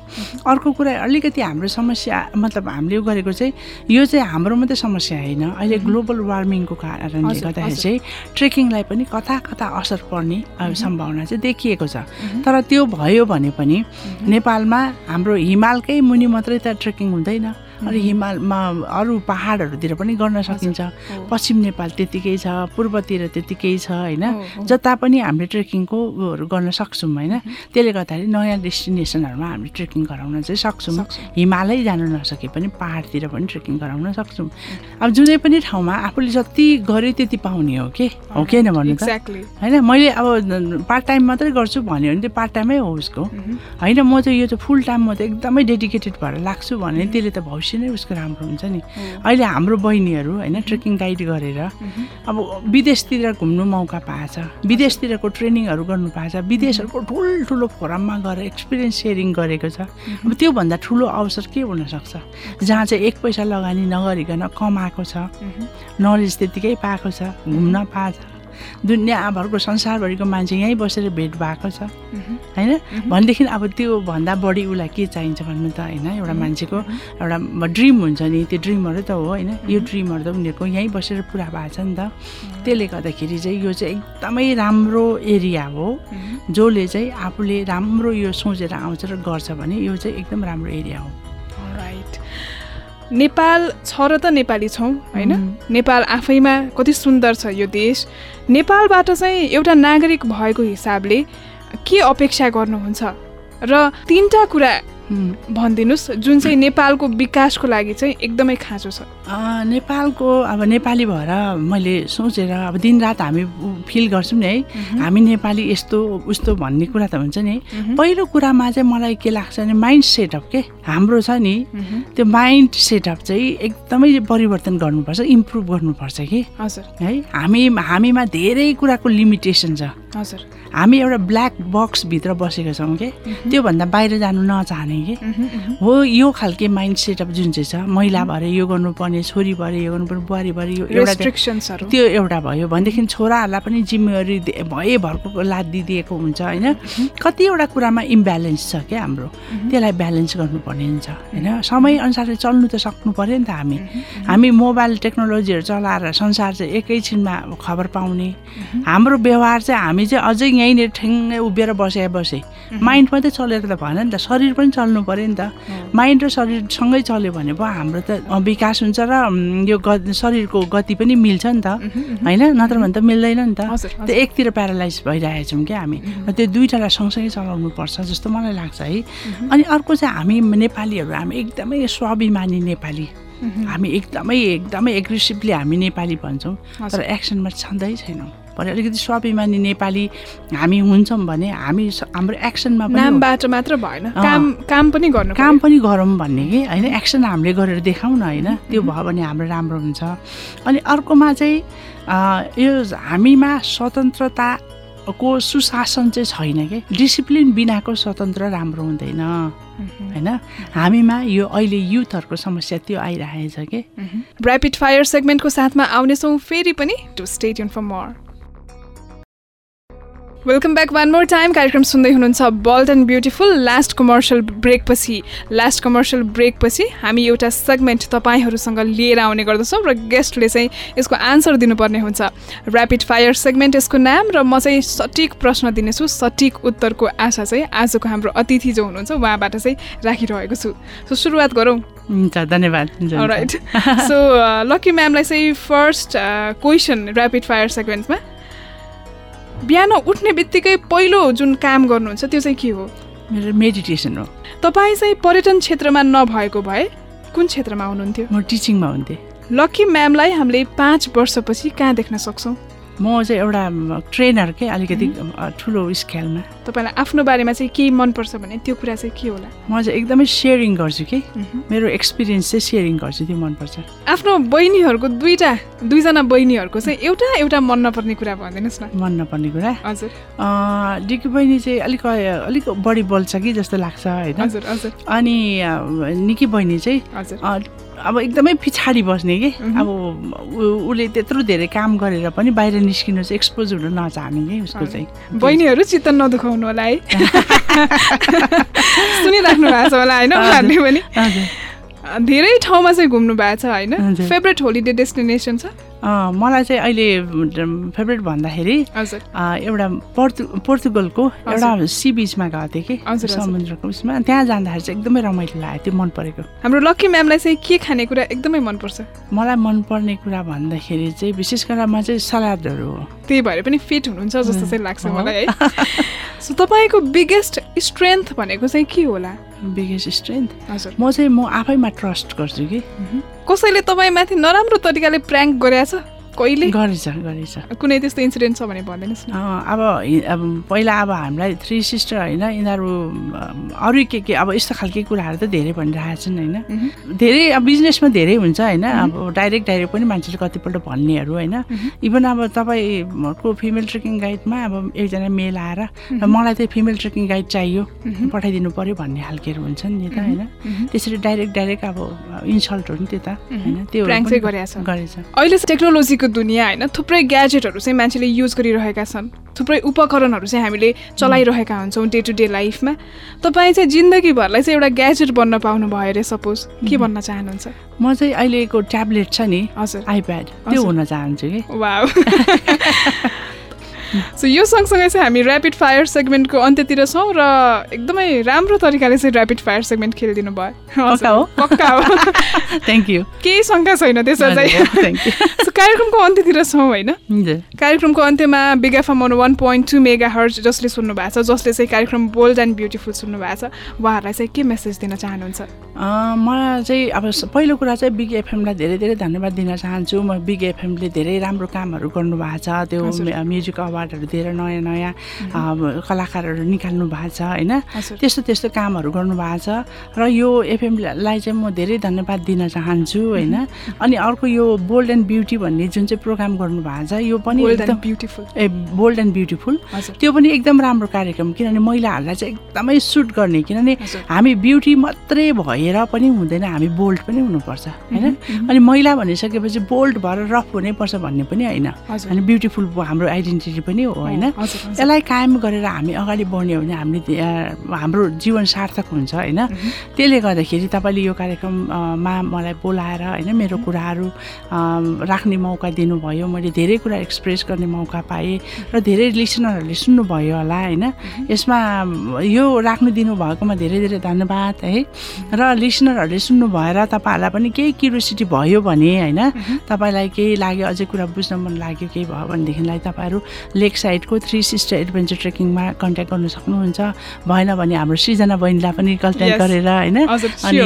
अर्को कुरा अलिकति हाम्रो समस्या मतलब हामीले गरेको चाहिँ यो चाहिँ हाम्रो मात्रै समस्या होइन। अहिले ग्लोबल वार्मिङको कारणले गर्दाखेरि चाहिँ ट्रेकिङलाई पनि कता कता असर पर्ने सम्भावना चाहिँ देखिएको छ। तर त्यो भयो भने पनि नेपालमा हाम्रो हिमालकै मुनि मात्रै त ट्रेकिङ हुँदैन। अनि हिमालमा अरू पाहाडहरूतिर पनि गर्न सकिन्छ। पश्चिम नेपाल त्यतिकै छ पूर्वतिर त्यतिकै छ होइन? जता पनि हामीले ट्रेकिङको उयोहरू गर्न सक्छौँ होइन? त्यसले गर्दाखेरि नयाँ डेस्टिनेसनहरूमा हामीले ट्रेकिङ गराउन चाहिँ सक्छौँ। हिमालै जानु नसके पनि पाहाडतिर पनि ट्रेकिङ गराउन सक्छौँ। अब जुनै पनि ठाउँमा आफूले जति गर्यो त्यति पाउने हो कि? हो कि होइन भन्नु होइन मैले अब पार्ट टाइम मात्रै गर्छु भन्यो भने त्यो पार्ट टाइमै हो उसको। होइन म चाहिँ यो चाहिँ फुल टाइम म त एकदमै डेडिकेटेड भएर लाग्छु भने त्यसले त भविष्य भविष्य नै उसको राम्रो हुन्छ नि। अहिले हाम्रो बहिनीहरू होइन ट्रेकिङ गाइड गरेर अब विदेशतिर घुम्नु मौका पाएछ विदेशतिरको ट्रेनिङहरू गर्नु पाएछ विदेशहरूको ठुल्ठुलो फोरममा गएर एक्सपिरियन्स सेयरिङ गरेको छ। अब त्योभन्दा ठुलो अवसर के हुनसक्छ? जहाँ चाहिँ एक पैसा लगानी नगरिकन कमाएको छ नलेज त्यतिकै पाएको छ घुम्न पाएछ। दुनियाँभरको संसारभरिको मान्छे यहीँ बसेर भेट भएको छ। होइन? भनेदेखि अब त्यो भन्दा बढी उसलाई के चाहिन्छ भन्नु त होइन एउटा मान्छेको एउटा ड्रिम हुन्छ नि त्यो ड्रिमहरू त हो होइन। यो ड्रिमहरू त उनीहरूको यहीँ बसेर पुरा भएको छ नि त। त्यसले गर्दाखेरि चाहिँ यो चाहिँ एकदमै राम्रो एरिया हो जसले चाहिँ आफूले राम्रो यो सोचेर आउँछ र गर्छ भने यो चाहिँ एकदम राम्रो एरिया हो। राइट नेपाल छ र त नेपाली छौँ होइन? नेपाल आफैमा कति सुन्दर छ यो देश। नेपालबाट चाहिँ एउटा नागरिक भएको हिसाबले के अपेक्षा गर्नुहुन्छ? र तिनवटा कुरा भनिदिनुहोस् जुन चाहिँ नेपालको विकासको लागि चाहिँ एकदमै खाँचो छ। नेपालको अब नेपाली भएर मैले सोचेर अब दिनरात हामी फिल गर्छौँ नि है। हामी नेपाली यस्तो उस्तो भन्ने कुरा त हुन्छ नि पहिलो कुरामा चाहिँ मलाई के लाग्छ भने माइन्ड सेटअप के? हाम्रो छ नि त्यो माइन्ड सेटअप चाहिँ एकदमै परिवर्तन गर्नुपर्छ इम्प्रुभ गर्नुपर्छ कि। हजुर। है हामी हामीमा धेरै कुराको लिमिटेसन छ। हजुर। हामी एउटा ब्ल्याक बक्सभित्र बसेका छौँ कि? त्योभन्दा बाहिर जानु नचाहने कि? हो यो खालके माइन्ड सेटअप जुन चाहिँ छ महिला भएर यो गर्नुपर्ने छोरी भएर यो गर्नुपर्ने बुहारी भएर यो एउटा त्यो एउटा भयो। भनेदेखि छोराहरूलाई पनि जिम्मेवारी भएभरको लाद दिइदिएको हुन्छ होइन? कतिवटा कुरामा इम्ब्यालेन्स छ क्या हाम्रो। त्यसलाई ब्यालेन्स गर्नुपर्ने हुन्छ होइन? समयअनुसारले चल्नु त सक्नु पऱ्यो नि त हामी। हामी मोबाइल टेक्नोलोजीहरू चलाएर संसार चाहिँ एकैछिनमा खबर पाउने। हाम्रो व्यवहार चाहिँ हामी चाहिँ अझै यहीँनिर ठ्याङ्गै उभिएर बसे बसे। माइन्ड मात्रै चलेर त भएन नि त शरीर पनि चल्नु पऱ्यो नि त। माइन्ड र शरीरसँगै चल्यो भने पो हाम्रो त विकास हुन्छ र यो ग शरीरको गति पनि मिल्छ नि त। होइन? नत्र भने त मिल्दैन नि त। त्यो एकतिर प्यारालाइज भइरहेको छौँ क्या हामी। त्यो दुइटालाई सँगसँगै चलाउनु पर्छ जस्तो मलाई लाग्छ है। अनि अर्को चाहिँ हामी नेपालीहरू हामी एकदमै स्वाभिमानी नेपाली। हामी एकदमै एकदमै एग्रेसिभली हामी नेपाली भन्छौँ। तर एक्सनमा छँदै छैनौँ। भने अलिकति स्वाभिमानी नेपाली हामी हुन्छौँ भने हामी हाम्रो एक्सनमा नामबाट मात्र भएन। काम काम पनि गर्नु काम पनि गरौँ भन्ने कि होइन? एक्सन हामीले गरेर देखाउँ न होइन? त्यो भयो भने हाम्रो राम्रो हुन्छ। अनि अर्कोमा चाहिँ यो हामीमा स्वतन्त्रता को सुशासन चाहिँ छैन कि? डिसिप्लिन बिनाको स्वतन्त्र राम्रो हुँदैन। होइन? हामीमा यो अहिले युथहरूको समस्या त्यो आइरहेछ कि? ऱ्यापिड फायर सेगमेन्टको साथमा आउनेछौँ फेरि पनि stay stadium for more welcome back one more time कार्यक्रम सुन्दै हुनुहुन्छ bold and beautiful last commercial ब्रेकपछि last commercial ब्रेकपछि हामी एउटा सेगमेन्ट तपाईँहरूसँग लिएर आउने गर्दछौँ र गेस्टले चाहिँ यसको आन्सर दिनुपर्ने हुन्छ। ऱ्यापिड फायर सेगमेन्ट यसको नाम र म चाहिँ सठिक प्रश्न दिनेछु सठिक उत्तरको आशा चाहिँ आजको हाम्रो अतिथि जो हुनुहुन्छ उहाँबाट चाहिँ राखिरहेको छु। सो सुरुवात गरौँ। हुन्छ धन्यवाद राइट सो लकी म्यामलाई चाहिँ फर्स्ट क्वेसन ऱ्यापिड फायर सेगमेन्टमा बिहान उठ्ने बित्तिकै पहिलो जुन काम गर्नुहुन्छ त्यो चाहिँ के हो? मेरो मेडिटेसन हो। तपाईँ चाहिँ पर्यटन क्षेत्रमा नभएको भए कुन क्षेत्रमा हुनुहुन्थ्यो? म टिचिङमा हुन्थेँ। लक्की म्यामलाई हामीले पाँच वर्षपछि कहाँ देख्न सक्छौँ? म चाहिँ एउटा ट्रेनर के अलिकति ठुलो स्केलमा। तपाईँलाई आफ्नो बारेमा चाहिँ केही मनपर्छ भने त्यो कुरा चाहिँ के होला? म चाहिँ एकदमै सेयरिङ गर्छु कि। मेरो एक्सपिरियन्स चाहिँ सेयरिङ गर्छु त्यो मनपर्छ। आफ्नो बहिनीहरूको दुईवटा दुईजना बहिनीहरूको चाहिँ एउटा एउटा मन नपर्ने कुरा भनिदिनुहोस् न। मन नपर्ने कुरा? हजुर। डिकी बहिनी चाहिँ अलिक अलिक बढी बोल्छ कि जस्तो लाग्छ होइन? अनि निकी बहिनी चाहिँ हजुर। अब एकदमै पछाडि बस्ने कि? अब उसले त्यत्रो धेरै काम गरेर पनि बाहिर निस्किनु चाहिँ एक्सपोज हुन नचाहने कि उसको चाहिँ। बहिनीहरू चित्त नदुखाउनु होला है। [laughs] सुनिराख्नु भएको छ होला होइन? उहाँहरूले पनि। धेरै ठाउँमा चाहिँ घुम्नु भएको छ होइन? फेभरेट होलिडे डेस्टिनेसन छ? मलाई चाहिँ अहिले फेभरेट भन्दाखेरि एउटा पोर्तु पोर्तुगलको एउटा सी बिचमा गएको थिएँ कि समुद्रको उसमा। त्यहाँ जाँदाखेरि चाहिँ एकदमै रमाइलो लाग्यो त्यो मन परेको। हाम्रो लक्की म्यामलाई चाहिँ के खाने कुरा एकदमै मनपर्छ? मलाई मनपर्ने कुरा भन्दाखेरि चाहिँ विशेष गरेर म चाहिँ सलादहरू हो। त्यही भएर पनि फिट हुनुहुन्छ जस्तो चाहिँ लाग्छ मलाई है? [laughs] सो तपाईँको बिगेस्ट स्ट्रेन्थ भनेको चाहिँ के होला? बिगेस्ट स्ट्रेन्थ हजुर। म चाहिँ म आफैमा ट्रस्ट गर्छु कि। कसैले तपाईँ माथि नराम्रो तरिकाले प्र्याङ्क गरेछ कहिले? गरेछ गरेछ। कुनै त्यस्तो इन्सिडेन्ट छ भने भनिदिनुहोस् न। अब अब पहिला अब हामीलाई थ्री सिस्टर होइन यिनीहरू अरू के के अब यस्तो खालके कुराहरू त धेरै भनिरहेको छन् होइन। धेरै अब बिजनेसमा धेरै हुन्छ होइन अब डाइरेक्ट डाइरेक्ट पनि मान्छेले कतिपल्ट भन्नेहरू होइन। इभन अब तपाईँको फिमेल ट्रेकिङ गाइडमा अब एकजना मेल आएर र मलाई चाहिँ फिमेल ट्रेकिङ गाइड चाहियो। पठाइदिनु पऱ्यो भन्ने खालकेहरू हुन्छन् नि त होइन। त्यसरी डाइरेक्ट डाइरेक्ट अब इन्सल्ट हो नि त्यो त होइन त्यो गरेछ। अहिले टेक्नोलोजीको आजको दुनियाँ होइन थुप्रै ग्याजेटहरू चाहिँ मान्छेले युज गरिरहेका छन्। थुप्रै उपकरणहरू चाहिँ हामीले चलाइरहेका हुन्छौँ डे टु डे लाइफमा तपाईँ चाहिँ जिन्दगीभरलाई चाहिँ एउटा ग्याजेट बन्न पाउनु भयो अरे सपोज के भन्न चाहनुहुन्छ? म चाहिँ अहिलेको ट्याब्लेट छ नि हजुर। आइप्याड त्यो हुन चाहन्छु कि? वा [laughs] [laughs] सो यो सँगसँगै चाहिँ हामी ऱ्यापिड फायर सेगमेन्टको अन्त्यतिर छौँ र एकदमै राम्रो तरिकाले चाहिँ ऱ्यापिड फायर सेगमेन्ट खेलिदिनु भयो। [laughs] पक्का हो? [laughs] थ्याङ्क यू केही शङ्का छैन त्यसमा चाहिँ। सो कार्यक्रमको अन्त्यतिर छौँ होइन? कार्यक्रमको अन्त्यमा Big FM one point two megahertz जसले सुन्नु भएको छ जसले चाहिँ कार्यक्रम बोल्ड एन्ड ब्युटिफुल सुन्नु भएको छ उहाँहरूलाई चाहिँ के मेसेज दिन चाहनुहुन्छ? मलाई चाहिँ अब पहिलो कुरा चाहिँ बिग एफएमलाई धेरै धेरै धन्यवाद दिन चाहन्छु। म बिग एफएमले धेरै राम्रो कामहरू गर्नुभएको छ। त्यो म्युजिक अवार्ड अवार्डहरू दिएर नयाँ नयाँ कलाकारहरू निकाल्नु भएको छ होइन? त्यस्तो त्यस्तो कामहरू गर्नुभएको छ। र यो एफएमलाई चाहिँ म धेरै धन्यवाद दिन चाहन्छु होइन? अनि अर्को यो बोल्ड एन्ड ब्युटी भन्ने जुन चाहिँ प्रोग्राम गर्नुभएको छ यो पनि एकदम beautiful. A bold and beautiful. त्यो पनि एकदम राम्रो कार्यक्रम किनभने महिलाहरूलाई चाहिँ एकदमै सुट गर्ने किनभने हामी ब्युटी मात्रै भएर पनि हुँदैन हामी बोल्ड पनि हुनुपर्छ होइन? अनि महिला भनिसकेपछि बोल्ड भएर रफ हुनैपर्छ भन्ने पनि होइन। अनि ब्युटिफुल हाम्रो आइडेन्टिटी पनि हो होइन? यसलाई कायम गरेर हामी अगाडि बढ्ने हो भने हामीले हाम्रो जीवन सार्थक हुन्छ होइन? त्यसले गर्दाखेरि तपाईँले यो कार्यक्रममा मलाई बोलाएर होइन मेरो कुराहरू राख्ने मौका दिनुभयो। मैले धेरै कुरा एक्सप्रेस गर्ने मौका पाएँ र धेरै लिसनरहरूले सुन्नुभयो होला होइन? यसमा यो राख्नु दिनुभएकोमा धेरै धेरै धन्यवाद है? र लिसनरहरूले सुन्नु भएर तपाईँहरूलाई पनि केही क्युरियोसिटी भयो भने होइन? तपाईँलाई केही लाग्यो अझै कुरा बुझ्न मन लाग्यो केही भयो भनेदेखिलाई तपाईँहरू लेक साइडको थ्री सिस्टर एडभेन्चर ट्रेकिङमा कन्ट्याक्ट गर्नु सक्नुहुन्छ। भएन भने हाम्रो सृजना बहिनीलाई पनि कन्ट्याक्ट गरेर होइन? अनि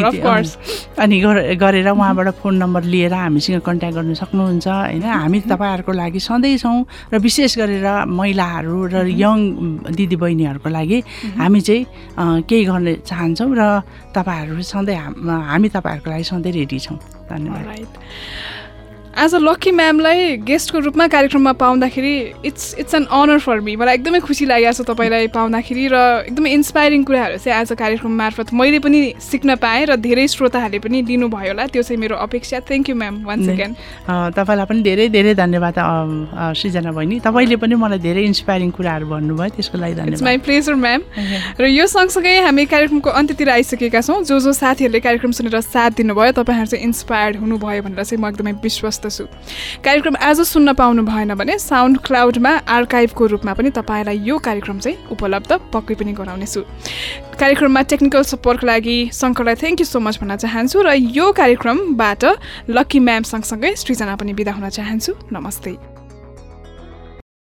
अनि गरेर उहाँबाट फोन नम्बर लिएर हामीसँग कन्ट्याक्ट गर्नु सक्नुहुन्छ होइन? हामी तपाईँहरूको लागि सधैँ छौँ र विशेष गरेर महिलाहरू र यङ दिदीबहिनीहरूको लागि हामी चाहिँ केही गर्ने चाहन्छौँ र तपाईँहरू सधैँ हामी तपाईँहरूको लागि सधैँ रेडी छौँ। धन्यवाद। एज अ लक्की म्यामलाई गेस्टको रूपमा कार्यक्रममा पाउँदाखेरि it's it's an honour for me मलाई एकदमै खुसी लागेको छ तपाईँलाई पाउँदाखेरि र एकदमै इन्सपाइरिङ कुराहरू चाहिँ आज कार्यक्रम मार्फत मैले पनि सिक्न पाएँ र धेरै श्रोताहरूले पनि लिनुभयो होला। त्यो चाहिँ मेरो अपेक्षा। Thank you ma'am one second तपाईँलाई पनि धेरै धेरै धन्यवाद सृजना बहिनी। तपाईँले पनि मलाई धेरै इन्सपाइरिङ कुराहरू भन्नुभयो त्यसको लागि धन्यवाद। माई प्लेजर म्याम र यो सँगसँगै हामी कार्यक्रमको अन्त्यतिर आइसकेका छौँ। जो जो साथीहरूले कार्यक्रम सुनेर साथ दिनुभयो तपाईँहरू चाहिँ इन्सपायर्ड हुनुभयो भनेर चाहिँ म एकदमै विश्वस्त छु कार्यक्रम आज सुन्न पाउनु भएन भने साउन्ड क्लाउडमा आर्काइभको रूपमा पनि तपाईँलाई यो कार्यक्रम चाहिँ उपलब्ध पक्कै पनि गराउनेछु। कार्यक्रममा टेक्निकल सपोर्टको लागि शङ्करलाई थ्याङ्क यू सो मच भन्न चाहन्छु र यो कार्यक्रमबाट लक्की म्याम सँगसँगै सृजना पनि बिदा हुन चाहन्छु। नमस्ते।